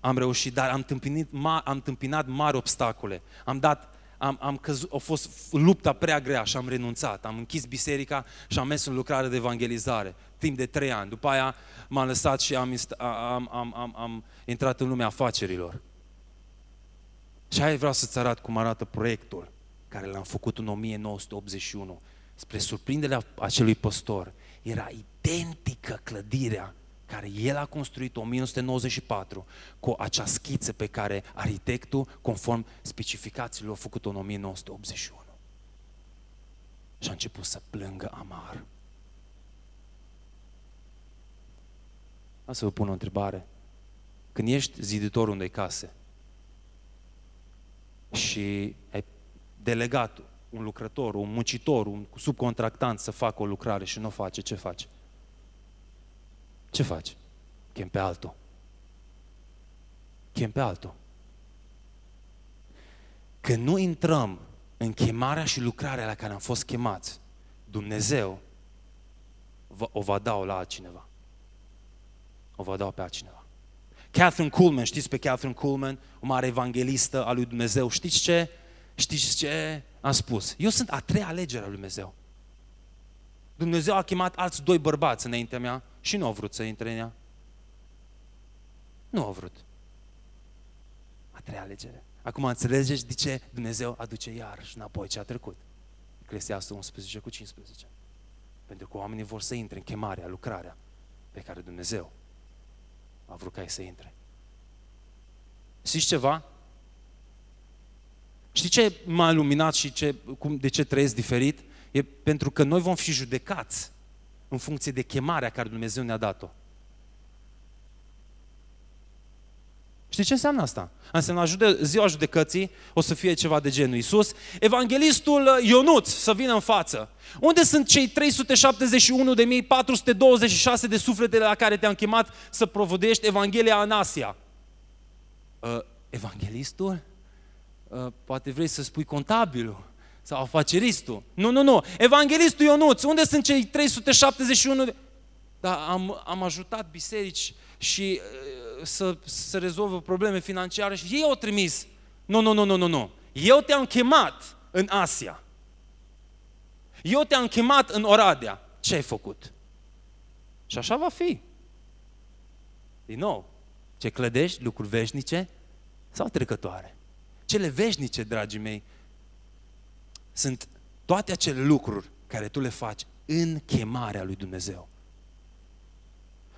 am reușit, dar am întâmpinat, am întâmpinat mari obstacole. Am dat, am, am căzut, a fost lupta prea grea și am renunțat. Am închis biserica și am mers în lucrare de evangelizare, timp de trei ani. După aia m-am lăsat și am, am, am, am, am intrat în lumea afacerilor. Și aia vreau să-ți arăt cum arată proiectul care l-am făcut în 1981. Spre surprinderea acelui păstor, era identică clădirea care el a construit 1994 cu acea schiță pe care arhitectul, conform specificațiilor, a făcut-o în 1981. Și a început să plângă amar. Am să vă pun o întrebare. Când ești ziditor unei case și ai delegat un lucrător, un muncitor, un subcontractant să facă o lucrare și nu o face, ce faci? Ce faci? Chem pe altul. Chem pe altul. Când nu intrăm în chemarea și lucrarea la care am fost chemați, Dumnezeu o va da la altcineva. O va da pe altcineva. Catherine Kuhlman, știți pe Catherine Kuhlman, o mare evanghelistă a lui Dumnezeu. Știți ce? Știți ce a spus? Eu sunt a treia alegere a lui Dumnezeu. Dumnezeu a chemat alți doi bărbați înaintea mea și nu au vrut să intre în ea. Nu au vrut. A treia alegere. Acum înțelegeți de ce Dumnezeu aduce iarăși înapoi ce a trecut. Eclesiastul 11 cu 15. Pentru că oamenii vor să intre în chemarea, lucrarea pe care Dumnezeu a vrut ca ei să intre. Știți ceva? Știi ce m-a iluminat și ce, cum, de ce trăiesc diferit? E pentru că noi vom fi judecați în funcție de chemarea care Dumnezeu ne-a dat-o. Știi ce înseamnă asta? Înseamnă jude- ziua judecății o să fie ceva de genul Iisus. Evanghelistul uh, Ionuț să vină în față. Unde sunt cei 371.426 de suflete la care te-am chemat să provodești Evanghelia în Asia? Uh, evanghelistul? Uh, poate vrei să spui contabilul sau afaceristul. Nu, nu, nu. Evanghelistul Ionuț, unde sunt cei 371 de... Da, am, am ajutat biserici și uh, să, să rezolvă probleme financiare și ei au trimis. Nu, nu, nu, nu, nu, nu. Eu te-am chemat în Asia. Eu te-am chemat în Oradea. Ce ai făcut? Și așa va fi. Din nou, ce clădești, lucruri veșnice sau trecătoare? Cele veșnice, dragii mei, sunt toate acele lucruri care tu le faci în chemarea lui Dumnezeu.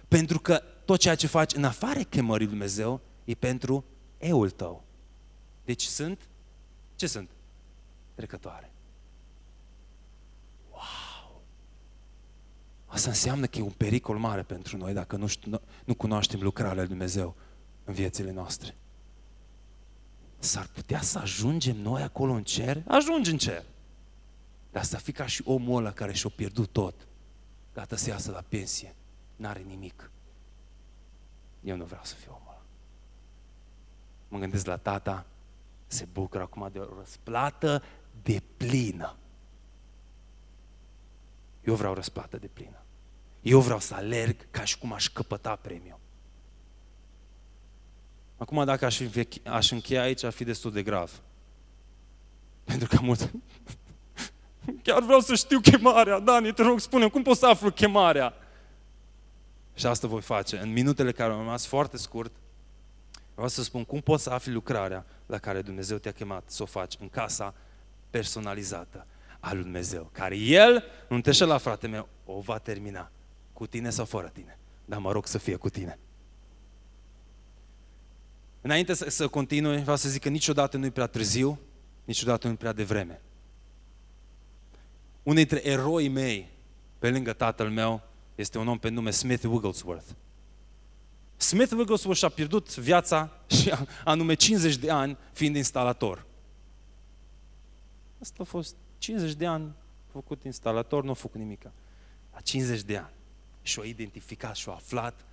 Pentru că tot ceea ce faci în afară chemării lui Dumnezeu e pentru eul tău. Deci sunt, ce sunt? Trecătoare. Wow! Asta înseamnă că e un pericol mare pentru noi dacă nu, știu, nu cunoaștem lucrarea lui Dumnezeu în viețile noastre. S-ar putea să ajungem noi acolo în cer? Ajungi în cer. Dar să fi ca și omul ăla care și-a pierdut tot. Gata să iasă la pensie. N-are nimic. Eu nu vreau să fiu omul ăla. Mă gândesc la tata, se bucură acum de o răsplată de plină. Eu vreau răsplată de plină. Eu vreau să alerg ca și cum aș căpăta premiul. Acum, dacă aș, aș încheia aici, ar fi destul de grav. Pentru că mult... Chiar vreau să știu chemarea. Dani, te rog, spune cum pot să aflu chemarea? Și asta voi face. În minutele care au rămas foarte scurt, vreau să spun cum poți să afli lucrarea la care Dumnezeu te-a chemat să o faci în casa personalizată a lui Dumnezeu, care El, nu te la frate meu, o va termina. Cu tine sau fără tine. Dar mă rog să fie cu tine. Înainte să, să continui, vreau să zic că niciodată nu e prea târziu, niciodată nu e prea devreme. Unul dintre eroii mei, pe lângă tatăl meu, este un om pe nume Smith Wigglesworth. Smith Wigglesworth și-a pierdut viața și anume 50 de ani fiind instalator. Asta a fost 50 de ani făcut instalator, nu a făcut nimic. La 50 de ani. Și-a identificat și-a aflat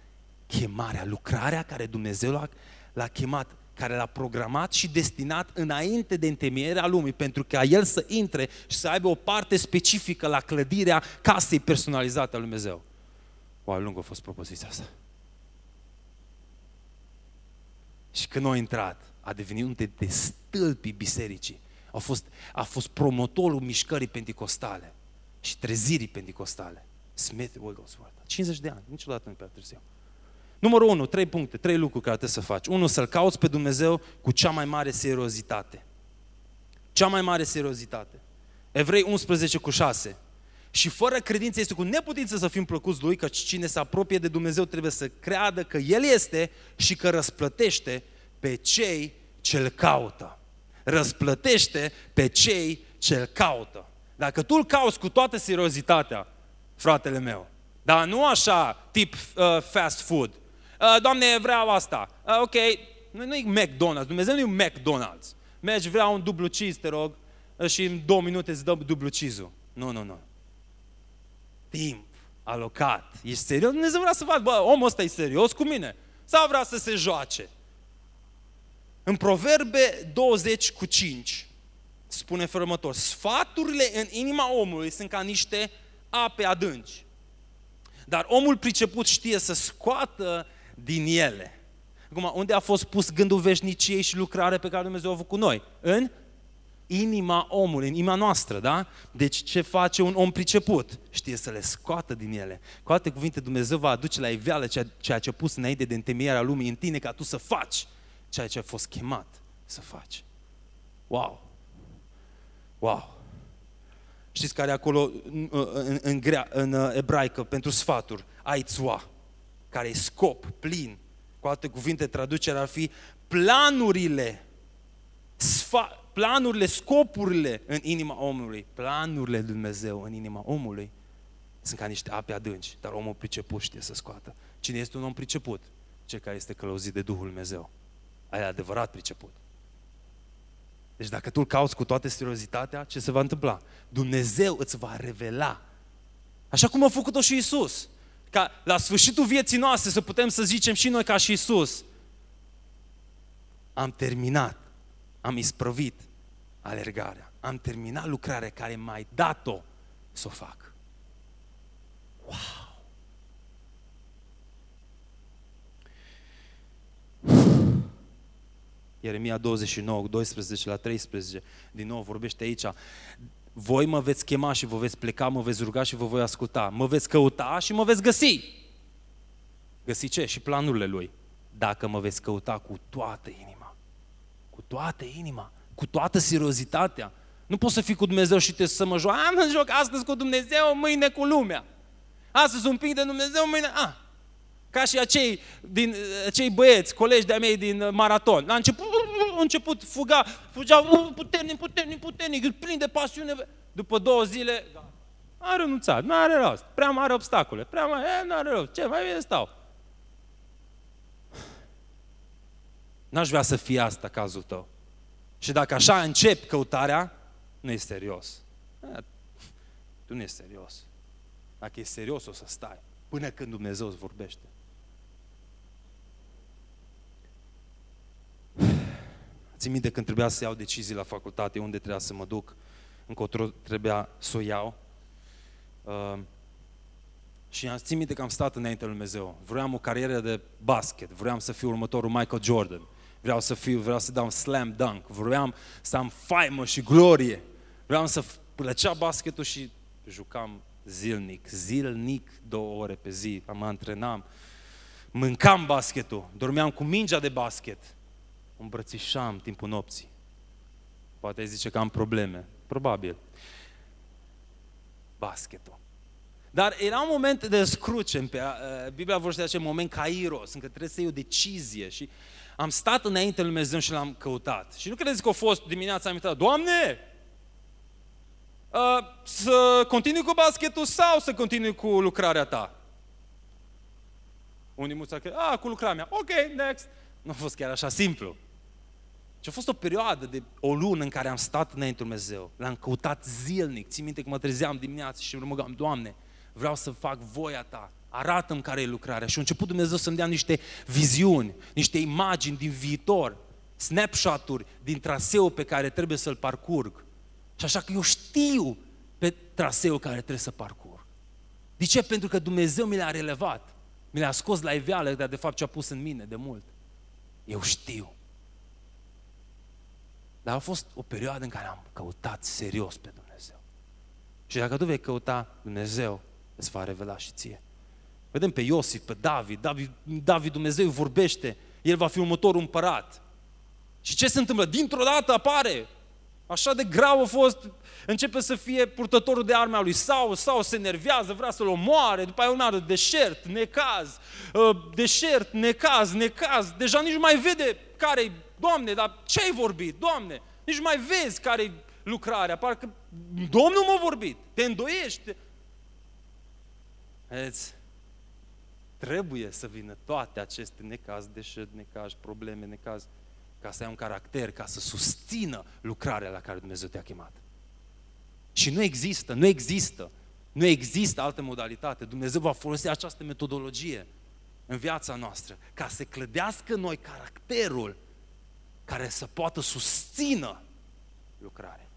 chemarea, lucrarea care Dumnezeu l-a, l-a chemat, care l-a programat și destinat înainte de întemeierea lumii, pentru ca el să intre și să aibă o parte specifică la clădirea casei personalizate a lui Dumnezeu. Oare lung a fost propoziția asta? Și când a intrat, a devenit unul de stâlpii bisericii. A fost, a fost promotorul mișcării pentecostale și trezirii pentecostale. Smith Wigglesworth. 50 de ani, niciodată nu prea târziu. Numărul 1, trei puncte, trei lucruri care trebuie să faci. Unu, să-L cauți pe Dumnezeu cu cea mai mare seriozitate. Cea mai mare seriozitate. Evrei 11 cu 6. Și fără credință este cu neputință să fim plăcuți Lui, căci cine se apropie de Dumnezeu trebuie să creadă că El este și că răsplătește pe cei ce-L caută. Răsplătește pe cei ce-L caută. Dacă tu îl cauți cu toată seriozitatea, fratele meu, dar nu așa, tip uh, fast food. Uh, Doamne, vreau asta. Uh, ok, nu, nu e McDonald's, Dumnezeu nu e McDonald's. Mergi, vreau un dublu cheese, te rog, și în două minute îți dăm dublu cheese-ul. Nu, nu, nu timp alocat. Ești serios? Dumnezeu vrea să fac, bă, omul ăsta e serios cu mine. Sau vrea să se joace? În Proverbe 20 cu 5 spune fermător, sfaturile în inima omului sunt ca niște ape adânci. Dar omul priceput știe să scoată din ele. Acum, unde a fost pus gândul veșniciei și lucrarea pe care Dumnezeu a făcut cu noi? În inima omului, în inima noastră, da? Deci ce face un om priceput? Știe să le scoată din ele. Cu alte cuvinte, Dumnezeu va aduce la iveală ceea, ceea ce a pus înainte de întemeierea lumii în tine, ca tu să faci ceea ce a fost chemat să faci. Wow! Wow! Știți care acolo în, în, în, grea, în uh, ebraică pentru sfaturi? Aitzua, care e scop, plin. Cu alte cuvinte, traducerea ar fi planurile, sfa, planurile, scopurile în inima omului. Planurile lui Dumnezeu în inima omului sunt ca niște ape adânci, dar omul priceput știe să scoată. Cine este un om priceput? Cel care este călăuzit de Duhul Dumnezeu. Aia adevărat priceput. Deci dacă tu îl cauți cu toată seriozitatea, ce se va întâmpla? Dumnezeu îți va revela. Așa cum a făcut-o și Isus. Ca la sfârșitul vieții noastre să putem să zicem și noi ca și Isus. Am terminat, am isprăvit alergarea, am terminat lucrarea care mai dat-o să o fac. Wow! Ieremia 29, 12 la 13, din nou vorbește aici. Voi mă veți chema și vă veți pleca, mă veți ruga și vă voi asculta. Mă veți căuta și mă veți găsi. Găsi ce? Și planurile lui. Dacă mă veți căuta cu toată inima. Cu toată inima. Cu toată seriozitatea. Nu poți să fii cu Dumnezeu și te să mă joc. Am mă joc astăzi cu Dumnezeu, mâine cu lumea. Astăzi un pic de Dumnezeu, mâine... Ah, ca și acei, din, acei băieți, colegi de-a mei din maraton. La început, a început fuga, fugeau puternic, puternic, puternic, plin de pasiune. După două zile, a renunțat, nu are rost, prea mare obstacole, prea mare, nu are rost, ce, mai bine stau. N-aș vrea să fie asta cazul tău. Și dacă așa încep căutarea, nu e serios. Tu nu e serios. Dacă e serios, o să stai până când Dumnezeu îți vorbește. Țin minte când trebuia să iau decizii la facultate, unde trebuia să mă duc, încotro trebuia să o iau. Uh, și am țin minte că am stat înainte lui Dumnezeu. Vreau o carieră de basket, vreau să fiu următorul Michael Jordan, vreau să fiu, vreau să dau un slam dunk, vreau să am faimă și glorie, vreau să plăcea basketul și jucam zilnic, zilnic, două ore pe zi, mă antrenam, mâncam basketul, dormeam cu mingea de basket, îmbrățișam timpul nopții. Poate zice că am probleme. Probabil. Basketul. Dar era un moment de scruce. Uh, Biblia vorbește de acel moment kairos, încă trebuie să iei o decizie. Și am stat înainte lui Dumnezeu și l-am căutat. Și nu credeți că a fost dimineața am intrat, Doamne, uh, să continui cu basketul sau să continui cu lucrarea ta? Unii mulți au a, cu lucrarea mea. Ok, next. Nu a fost chiar așa simplu. Și a fost o perioadă de o lună în care am stat înainte Dumnezeu. L-am căutat zilnic. Țin minte că mă trezeam dimineața și îmi rugam, Doamne, vreau să fac voia Ta. Arată-mi care e lucrarea. Și a început Dumnezeu să-mi dea niște viziuni, niște imagini din viitor, snapshot-uri din traseul pe care trebuie să-l parcurg. Și așa că eu știu pe traseul care trebuie să parcurg. De ce? Pentru că Dumnezeu mi l-a relevat. Mi l-a scos la iveală, dar de fapt ce a pus în mine de mult. Eu știu. Dar a fost o perioadă în care am căutat serios pe Dumnezeu. Și dacă tu vei căuta Dumnezeu, îți va revela și ție. Vedem pe Iosif, pe David. David, David Dumnezeu vorbește. El va fi următorul împărat. Și ce se întâmplă? Dintr-o dată apare. Așa de grav a fost. Începe să fie purtătorul de arme a lui Saul. Saul se nervează, vrea să-l omoare. După aia un are deșert, necaz. Uh, deșert, necaz, necaz. Deja nici nu mai vede care Doamne, dar ce ai vorbit? Doamne, nici mai vezi care lucrarea, parcă Domnul m-a vorbit, te îndoiești. Vedeți? Trebuie să vină toate aceste necaz, deșert, necaz, probleme, necaz, ca să ai un caracter, ca să susțină lucrarea la care Dumnezeu te-a chemat. Și nu există, nu există, nu există altă modalitate. Dumnezeu va folosi această metodologie în viața noastră ca să clădească noi caracterul care să poată susțină lucrarea.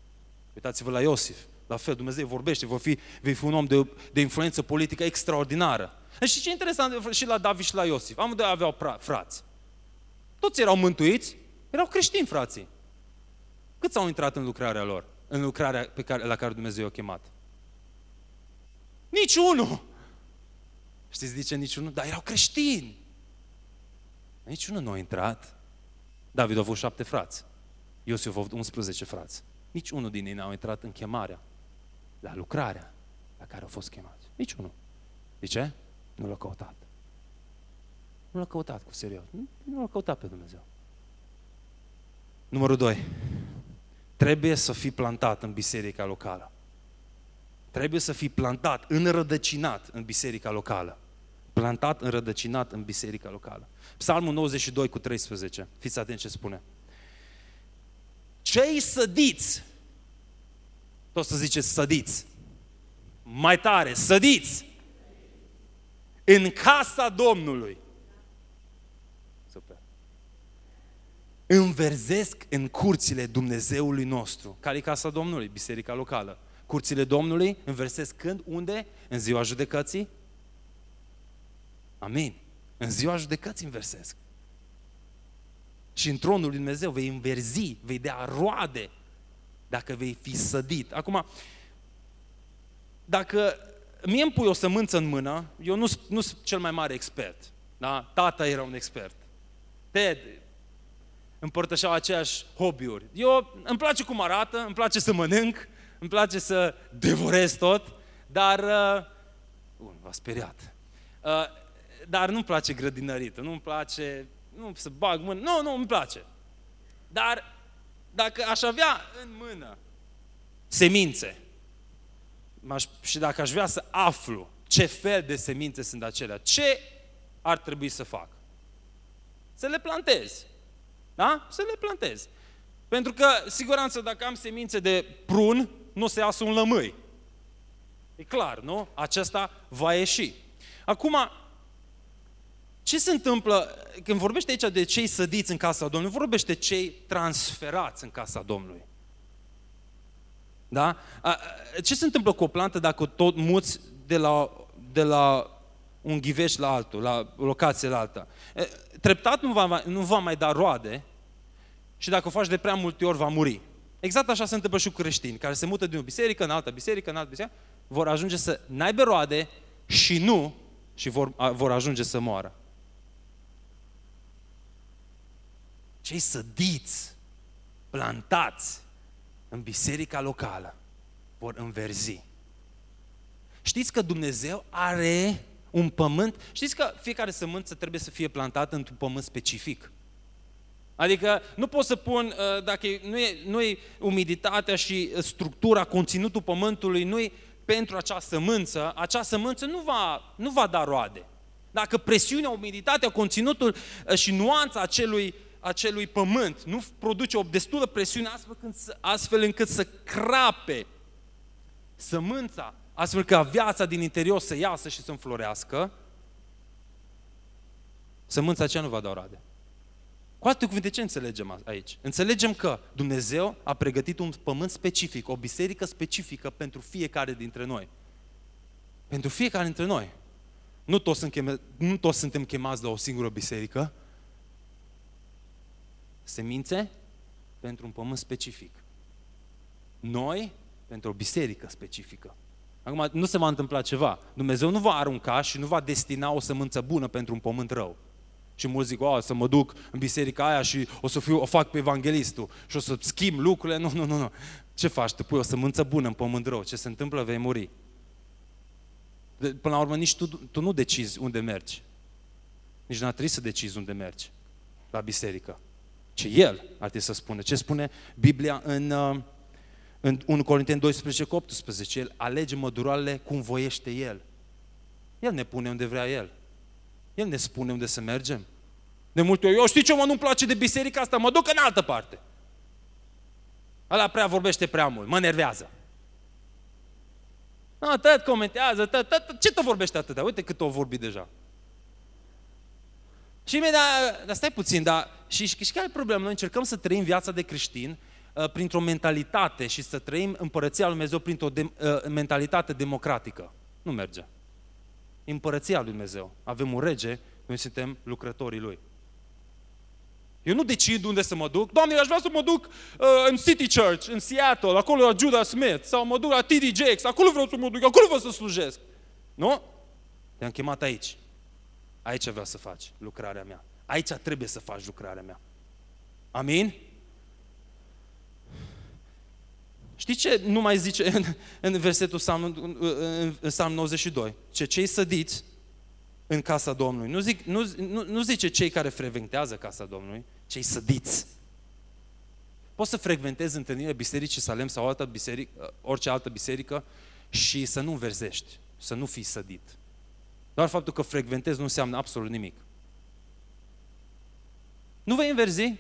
Uitați-vă la Iosif, la fel, Dumnezeu vorbește, vei fi, vei fi un om de, de influență politică extraordinară. Și ce interesant și la David și la Iosif, amândoi aveau pra, frați. Toți erau mântuiți, erau creștini, frații. Câți au intrat în lucrarea lor, în lucrarea pe care, la care Dumnezeu i-a chemat? Niciunul! Știți de ce niciunul? Dar erau creștini. Niciunul nu a intrat. David a avut șapte frați. Iosif a avut 11 frați. Nici unul din ei n-au intrat în chemarea, la lucrarea la care au fost chemați. Nici unul. De ce? Nu l-a căutat. Nu l-a căutat cu serios. Nu l-a căutat pe Dumnezeu. Numărul 2. Trebuie să fii plantat în biserica locală. Trebuie să fii plantat, înrădăcinat în biserica locală. Plantat, înrădăcinat în biserica locală. Psalmul 92 cu 13. Fiți atenți ce spune. Cei sădiți, tot să ziceți sădiți, mai tare, sădiți, în casa Domnului. Super. Înverzesc în curțile Dumnezeului nostru. Care e casa Domnului? Biserica locală. Curțile Domnului înversesc când? Unde? În ziua judecății? Amin. În ziua judecății înversesc. Și în tronul lui Dumnezeu vei înverzi, vei dea roade dacă vei fi sădit. Acum, dacă mie îmi pui o sămânță în mână, eu nu sunt cel mai mare expert. Da? Tata era un expert. Ted împărtășeau aceeași hobby-uri. Eu îmi place cum arată, îmi place să mănânc, îmi place să devorez tot, dar... Uh, bun, v-a speriat. Uh, dar nu-mi place grădinărită, nu-mi place nu să bag mână, nu, nu, îmi place. Dar dacă aș avea în mână semințe, și dacă aș vrea să aflu ce fel de semințe sunt acelea, ce ar trebui să fac? Să le plantez. Da? Să le plantez. Pentru că, siguranță, dacă am semințe de prun, nu se iasă un lămâi. E clar, nu? Acesta va ieși. Acum, ce se întâmplă când vorbește aici de cei sădiți în casa Domnului? Vorbește cei transferați în casa Domnului. Da? Ce se întâmplă cu o plantă dacă tot muți de la, de la un ghiveș la altul, la locație la alta? Treptat nu va, nu va mai da roade și dacă o faci de prea multe ori va muri. Exact așa se întâmplă și cu creștini, care se mută din o biserică în alta biserică, în alta biserică, vor ajunge să n-aibă roade și nu, și vor, vor ajunge să moară. Cei sădiți, plantați în biserica locală, vor înverzi. Știți că Dumnezeu are un pământ, știți că fiecare sămânță trebuie să fie plantată într-un pământ specific. Adică nu pot să pun, uh, dacă nu e, nu e umiditatea și structura, conținutul pământului, nu e pentru acea sămânță, acea sămânță nu va, nu va da roade. Dacă presiunea, umiditatea, conținutul uh, și nuanța acelui acelui pământ nu produce o destulă presiune astfel, când, astfel încât să crape sămânța, astfel ca viața din interior să iasă și să înflorească, sămânța aceea nu va da roade. Cu alte cuvinte, ce înțelegem aici? Înțelegem că Dumnezeu a pregătit un pământ specific, o biserică specifică pentru fiecare dintre noi. Pentru fiecare dintre noi. Nu toți, suntem, nu toți suntem chemați la o singură biserică, semințe pentru un pământ specific. Noi pentru o biserică specifică. Acum, nu se va întâmpla ceva. Dumnezeu nu va arunca și nu va destina o sămânță bună pentru un pământ rău. Și mulți zic, o, să mă duc în biserica aia și o să fiu, o fac pe evanghelistul și o să schimb lucrurile. Nu, nu, nu, nu. Ce faci? Tu pui o sămânță bună în pământ rău. Ce se întâmplă? Vei muri. Până la urmă, nici tu, tu nu decizi unde mergi. Nici nu ar trebui să decizi unde mergi. La biserică ce El ar trebui să spună. Ce spune Biblia în, uh, în 1 Corinteni 12 cu 18? El alege măduroarele cum voiește El. El ne pune unde vrea El. El ne spune unde să mergem. De multe ori, eu știi ce mă nu-mi place de biserica asta, mă duc în altă parte. Ăla prea vorbește prea mult, mă nervează. No, tot comentează, tot, tot, ce tot vorbește atâta? Uite cât o vorbi deja. Și imediat, dar stai puțin, dar și, și, și care e problema? Noi încercăm să trăim viața de creștin uh, printr-o mentalitate și să trăim împărăția lui Dumnezeu printr-o de, uh, mentalitate democratică. Nu merge. Împărăția lui Dumnezeu. Avem un rege, noi suntem lucrătorii lui. Eu nu decid unde să mă duc. Doamne, aș vrea să mă duc uh, în City Church, în Seattle, acolo la Judah Smith, sau mă duc la TD Jakes, acolo vreau să mă duc, acolo vreau să slujesc. Nu? Te-am chemat aici. Aici vreau să faci lucrarea mea. Aici trebuie să faci lucrarea mea. Amin? Știi ce nu mai zice în, în versetul Psalm, în, în Psalm 92? Ce cei sădiți în casa Domnului. Nu, zic, nu, nu, nu zice cei care frecventează casa Domnului, cei sădiți. Poți să frecventezi întâlnirile bisericii Salem sau altă biserică, orice altă biserică și să nu înverzești, să nu fii sădit. Doar faptul că frecventezi nu înseamnă absolut nimic. Nu vei înverzi?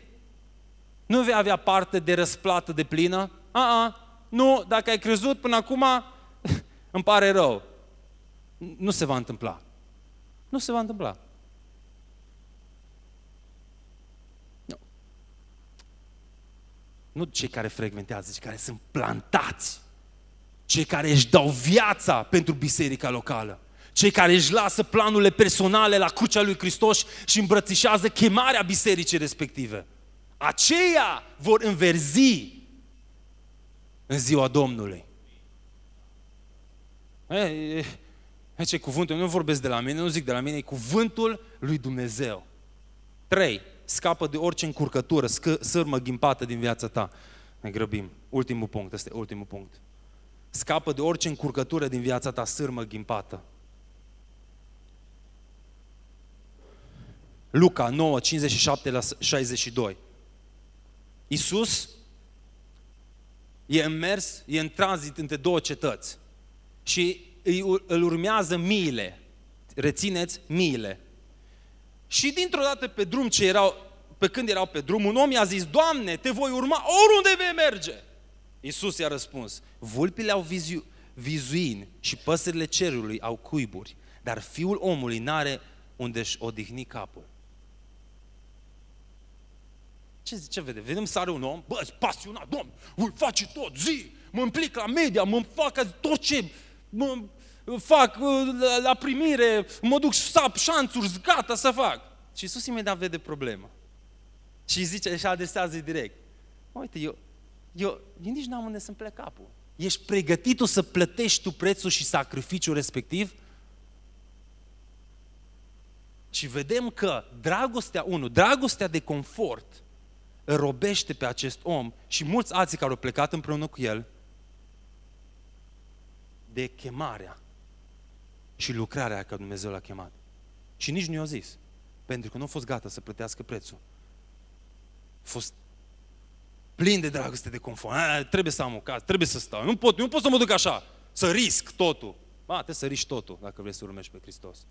Nu vei avea parte de răsplată de plină? A, -a. nu, dacă ai crezut până acum, îmi pare rău. Nu se va întâmpla. Nu se va întâmpla. Nu. Nu cei care frecventează, cei care sunt plantați. Cei care își dau viața pentru biserica locală. Cei care își lasă planurile personale la crucea lui Hristos și îmbrățișează chemarea bisericii respective. Aceia vor înverzi în ziua Domnului. E, e, e, ce cuvântul, nu vorbesc de la mine, nu zic de la mine, e cuvântul lui Dumnezeu. Trei, scapă de orice încurcătură, scă, sârmă ghimpată din viața ta. Ne grăbim. Ultimul punct, ăsta e ultimul punct. Scapă de orice încurcătură din viața ta, sârmă ghimpată. Luca 9, 57 la 62. Iisus e în mers, e în tranzit între două cetăți și îl urmează miile. Rețineți miile. Și dintr-o dată pe drum ce erau, pe când erau pe drum, un om i-a zis, Doamne, te voi urma oriunde vei merge. Iisus i-a răspuns, vulpile au vizu- vizuini și păsările cerului au cuiburi, dar fiul omului n-are unde-și odihni capul. Ce, ce vede? Vedem sare un om, bă, pasionat, domn, voi face tot, zi, mă implic la media, mă fac tot ce, mă fac la, la primire, mă duc sap, șanțuri, gata să fac. Și Iisus imediat vede problema. Și zice, și adesează direct. Uite, eu, eu, eu nici n-am unde să-mi plec capul. Ești pregătit să plătești tu prețul și sacrificiul respectiv? Și vedem că dragostea, unu, dragostea de confort îl robește pe acest om și mulți alții care au plecat împreună cu el de chemarea și lucrarea că Dumnezeu l-a chemat. Și nici nu i-a zis, pentru că nu a fost gata să plătească prețul. A fost plin de dragoste de confort. A, trebuie să am o casă, trebuie să stau. Nu pot, nu pot să mă duc așa, să risc totul. Ba, trebuie să riști totul dacă vrei să urmești pe Hristos.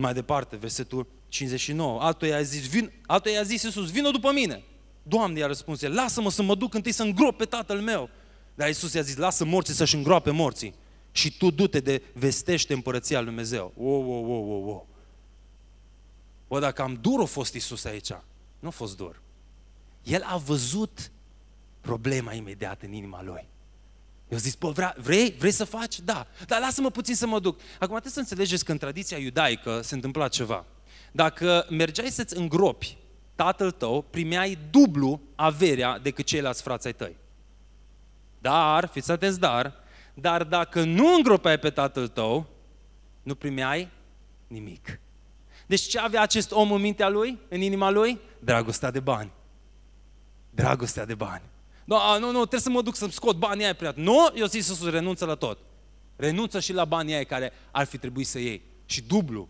Mai departe, versetul 59. Altul i-a zis, vin, altul i-a zis Iisus, vină după mine. Doamne, i-a răspuns el, lasă-mă să mă duc întâi să îngrop pe tatăl meu. Dar Iisus i-a zis, lasă morții să-și îngroape morții. Și tu du-te de vestește împărăția lui Dumnezeu. O, o, o, o, o. Bă, dacă am dur a fost Iisus aici. Nu a fost dur. El a văzut problema imediat în inima lui. Eu zis, bă, vrea, vrei? Vrei să faci? Da. Dar lasă-mă puțin să mă duc. Acum trebuie să înțelegeți că în tradiția iudaică se întâmpla ceva. Dacă mergeai să-ți îngropi tatăl tău, primeai dublu averea decât ceilalți frați ai tăi. Dar, fiți atenți, dar, dar dacă nu îngropeai pe tatăl tău, nu primeai nimic. Deci ce avea acest om în mintea lui, în inima lui? Dragostea de bani. Dragostea de bani. No, a, nu, nu, trebuie să mă duc să-mi scot banii aia priat. Nu, eu zic să renunță la tot. Renunță și la banii aia care ar fi trebuit să iei. Și dublu.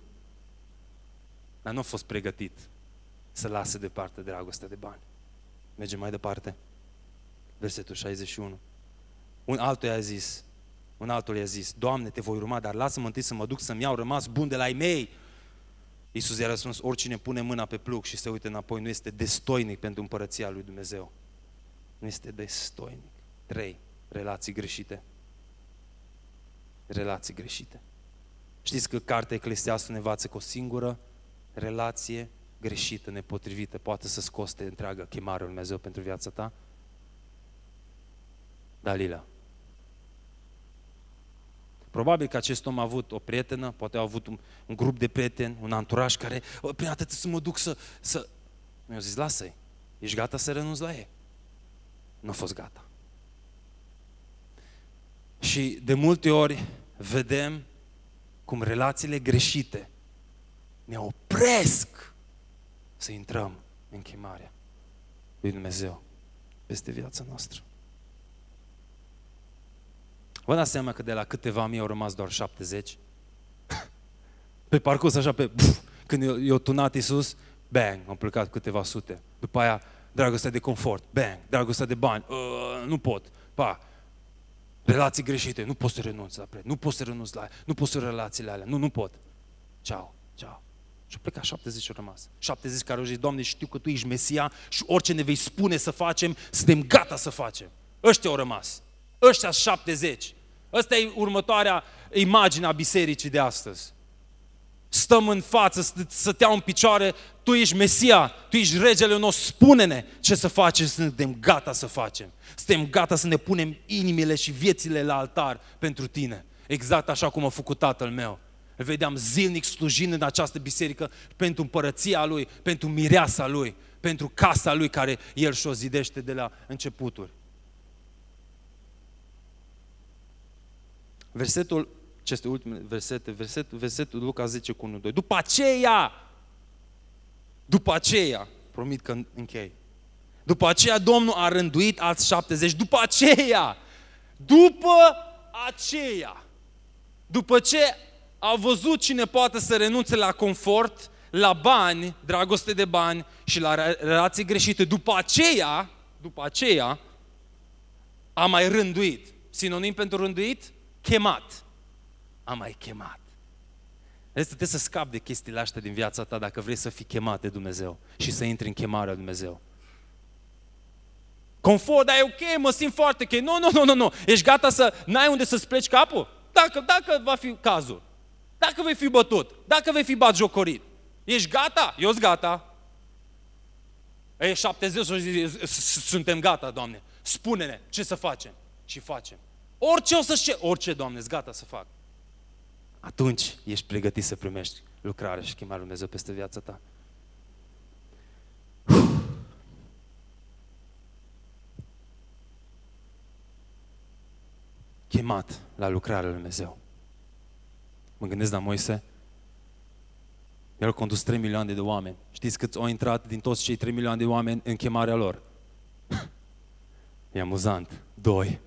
Dar nu a fost pregătit să lasă departe dragostea de bani. Mergem mai departe. Versetul 61. Un altul i-a zis, un altul i-a zis, Doamne, te voi urma, dar lasă-mă întâi să mă duc să-mi iau rămas bun de la ei mei. Iisus i-a răspuns, oricine pune mâna pe plug și se uită înapoi nu este destoinic pentru împărăția lui Dumnezeu nu este destoinic. Trei, relații greșite. Relații greșite. Știți că cartea Eclesiastul ne învață că o singură relație greșită, nepotrivită, poate să scoste întreagă chemarea lui Dumnezeu pentru viața ta? Dalila. Probabil că acest om a avut o prietenă, poate a avut un, un grup de prieteni, un anturaj care, prin atât să mă duc să... să... Mi-a zis, lasă-i, ești gata să renunți la ei? Nu a fost gata. Și de multe ori vedem cum relațiile greșite ne opresc să intrăm în chemarea lui Dumnezeu peste viața noastră. Vă dați seama că de la câteva mii au rămas doar 70? Pe parcurs așa, pe, pf, când i-a tunat Iisus, bang, au plecat câteva sute. După aia, dragostea de confort, bang, dragostea de bani, uh, nu pot, pa, relații greșite, nu pot să renunț la prieteni, nu pot să renunț la nu pot să relațiile alea, nu, nu pot. Ceau, ceau. Și au plecat 70 au rămas. 70 care au zis, Doamne, știu că Tu ești Mesia și orice ne vei spune să facem, suntem gata să facem. Ăștia au rămas. Ăștia 70. Ăsta e următoarea imagine a bisericii de astăzi. Stăm în față, să te iau în picioare, tu ești Mesia, tu ești regele nostru, spune-ne ce să facem, suntem gata să facem. Suntem gata să ne punem inimile și viețile la altar pentru tine. Exact așa cum a făcut tatăl meu. Îl vedeam zilnic slujind în această biserică pentru împărăția lui, pentru mireasa lui, pentru casa lui care el și-o zidește de la începuturi. Versetul, ce este ultimul verset, versetul, versetul Luca 10 cu 1, 2. După aceea, după aceea, promit că închei. După aceea Domnul a rânduit alți 70. După aceea, după aceea, după ce a văzut cine poate să renunțe la confort, la bani, dragoste de bani și la relații greșite, după aceea, după aceea, a mai rânduit. Sinonim pentru rânduit? chemat. Am mai chemat. Vezi, trebuie să scapi de chestiile astea din viața ta dacă vrei să fii chemat de Dumnezeu și să intri în chemarea lui Dumnezeu. Confort, dar e ok, mă simt foarte ok. Nu, nu, nu, nu, nu. Ești gata să n-ai unde să-ți pleci capul? Dacă, dacă va fi cazul. Dacă vei fi bătut. Dacă vei fi bat jocorit. Ești gata? Eu sunt gata. E 70 suntem gata, Doamne. Spune-ne ce să facem. Și facem. Orice o să-și orice, Doamne, gata să fac. Atunci ești pregătit să primești lucrarea și chemarea Lui Dumnezeu peste viața ta. Chemat la lucrarea Lui Dumnezeu. Mă gândesc la Moise, el a condus 3 milioane de oameni. Știți câți au intrat din toți cei 3 milioane de oameni în chemarea lor? E amuzant. Doi.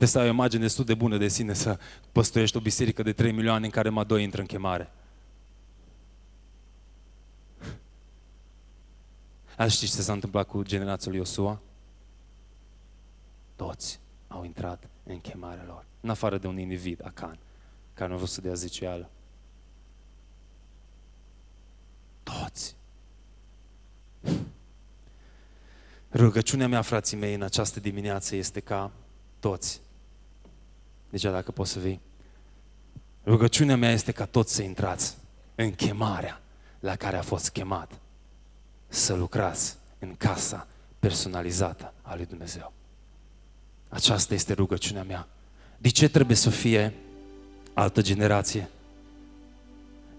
Deci să ai o imagine destul de bună de sine să păstuiești o biserică de 3 milioane în care mai doi intră în chemare. Azi știți ce s-a întâmplat cu generația lui Iosua? Toți au intrat în chemarea lor. În afară de un individ, Acan, care nu a vrut să dea ziceală. Toți. Rugăciunea mea, frații mei, în această dimineață este ca toți deci dacă poți să vii. Rugăciunea mea este ca toți să intrați în chemarea la care a fost chemat. Să lucrați în casa personalizată a lui Dumnezeu. Aceasta este rugăciunea mea. De ce trebuie să fie altă generație?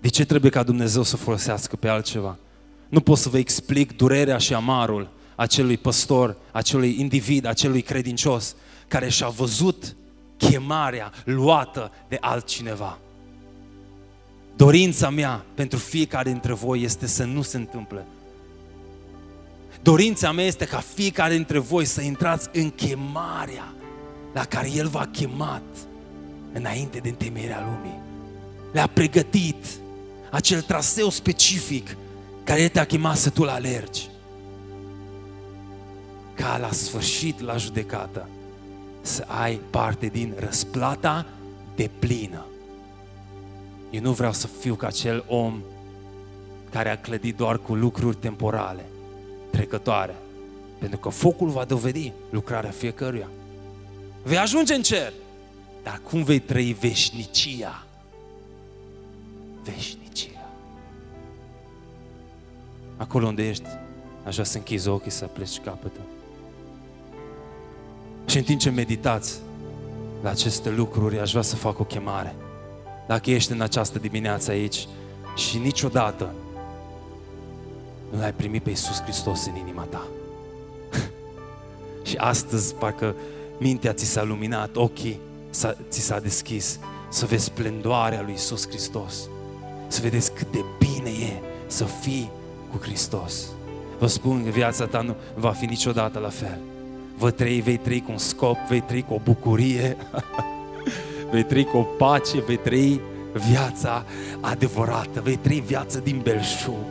De ce trebuie ca Dumnezeu să folosească pe altceva? Nu pot să vă explic durerea și amarul acelui păstor, acelui individ, acelui credincios care și-a văzut chemarea luată de altcineva. Dorința mea pentru fiecare dintre voi este să nu se întâmple. Dorința mea este ca fiecare dintre voi să intrați în chemarea la care El v-a chemat înainte de întemeierea lumii. Le-a pregătit acel traseu specific care te-a chemat să tu-l alergi. Ca la sfârșit, la judecată, să ai parte din răsplata de plină. Eu nu vreau să fiu ca acel om care a clădit doar cu lucruri temporale, trecătoare. Pentru că focul va dovedi lucrarea fiecăruia. Vei ajunge în cer, dar cum vei trăi veșnicia? Veșnicia. Acolo unde ești, aș vrea să închizi ochii, să pleci capătul. Și în timp ce meditați, la aceste lucruri, aș vrea să fac o chemare. Dacă ești în această dimineață aici și niciodată nu l-ai primit pe Iisus Hristos în inima ta. și astăzi parcă mintea ți s-a luminat, ochii s-a, ți s-a deschis să vezi splendoarea lui Iisus Hristos. Să vedeți cât de bine e să fii cu Hristos. Vă spun că viața ta nu va fi niciodată la fel. Vă trăi, vei trăi cu un scop, vei trăi cu o bucurie, vei trăi cu o pace, vei trăi viața adevărată, vei trăi viața din belșug.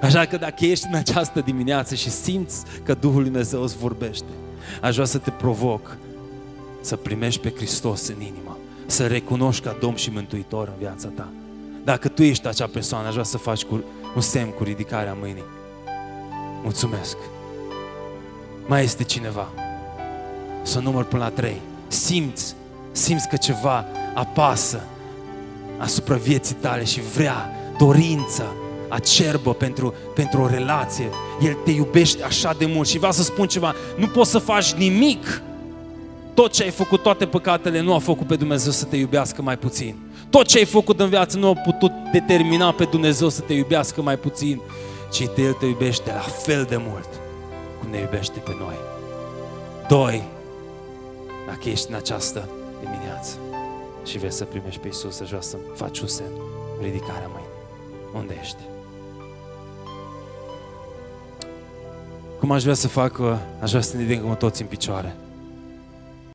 Așa că dacă ești în această dimineață și simți că Duhul Lui Dumnezeu îți vorbește, aș vrea să te provoc să primești pe Hristos în inimă, să recunoști ca Domn și Mântuitor în viața ta. Dacă tu ești acea persoană, aș vrea să faci cu un semn cu ridicarea mâinii. Mulțumesc. Mai este cineva. Să număr până la trei. Simți, simți că ceva apasă asupra vieții tale și vrea dorință acerbă pentru, pentru o relație. El te iubește așa de mult și vreau să spun ceva, nu poți să faci nimic. Tot ce ai făcut, toate păcatele nu au făcut pe Dumnezeu să te iubească mai puțin. Tot ce ai făcut în viață nu a putut determina pe Dumnezeu să te iubească mai puțin, ci El te iubește la fel de mult cum ne iubește pe noi. Doi, dacă ești în această dimineață și vrei să primești pe Iisus, aș vrea să faci un semn, ridicarea mâinii. Unde ești? Cum aș vrea să fac, aș vrea să ne ridicăm toți în picioare.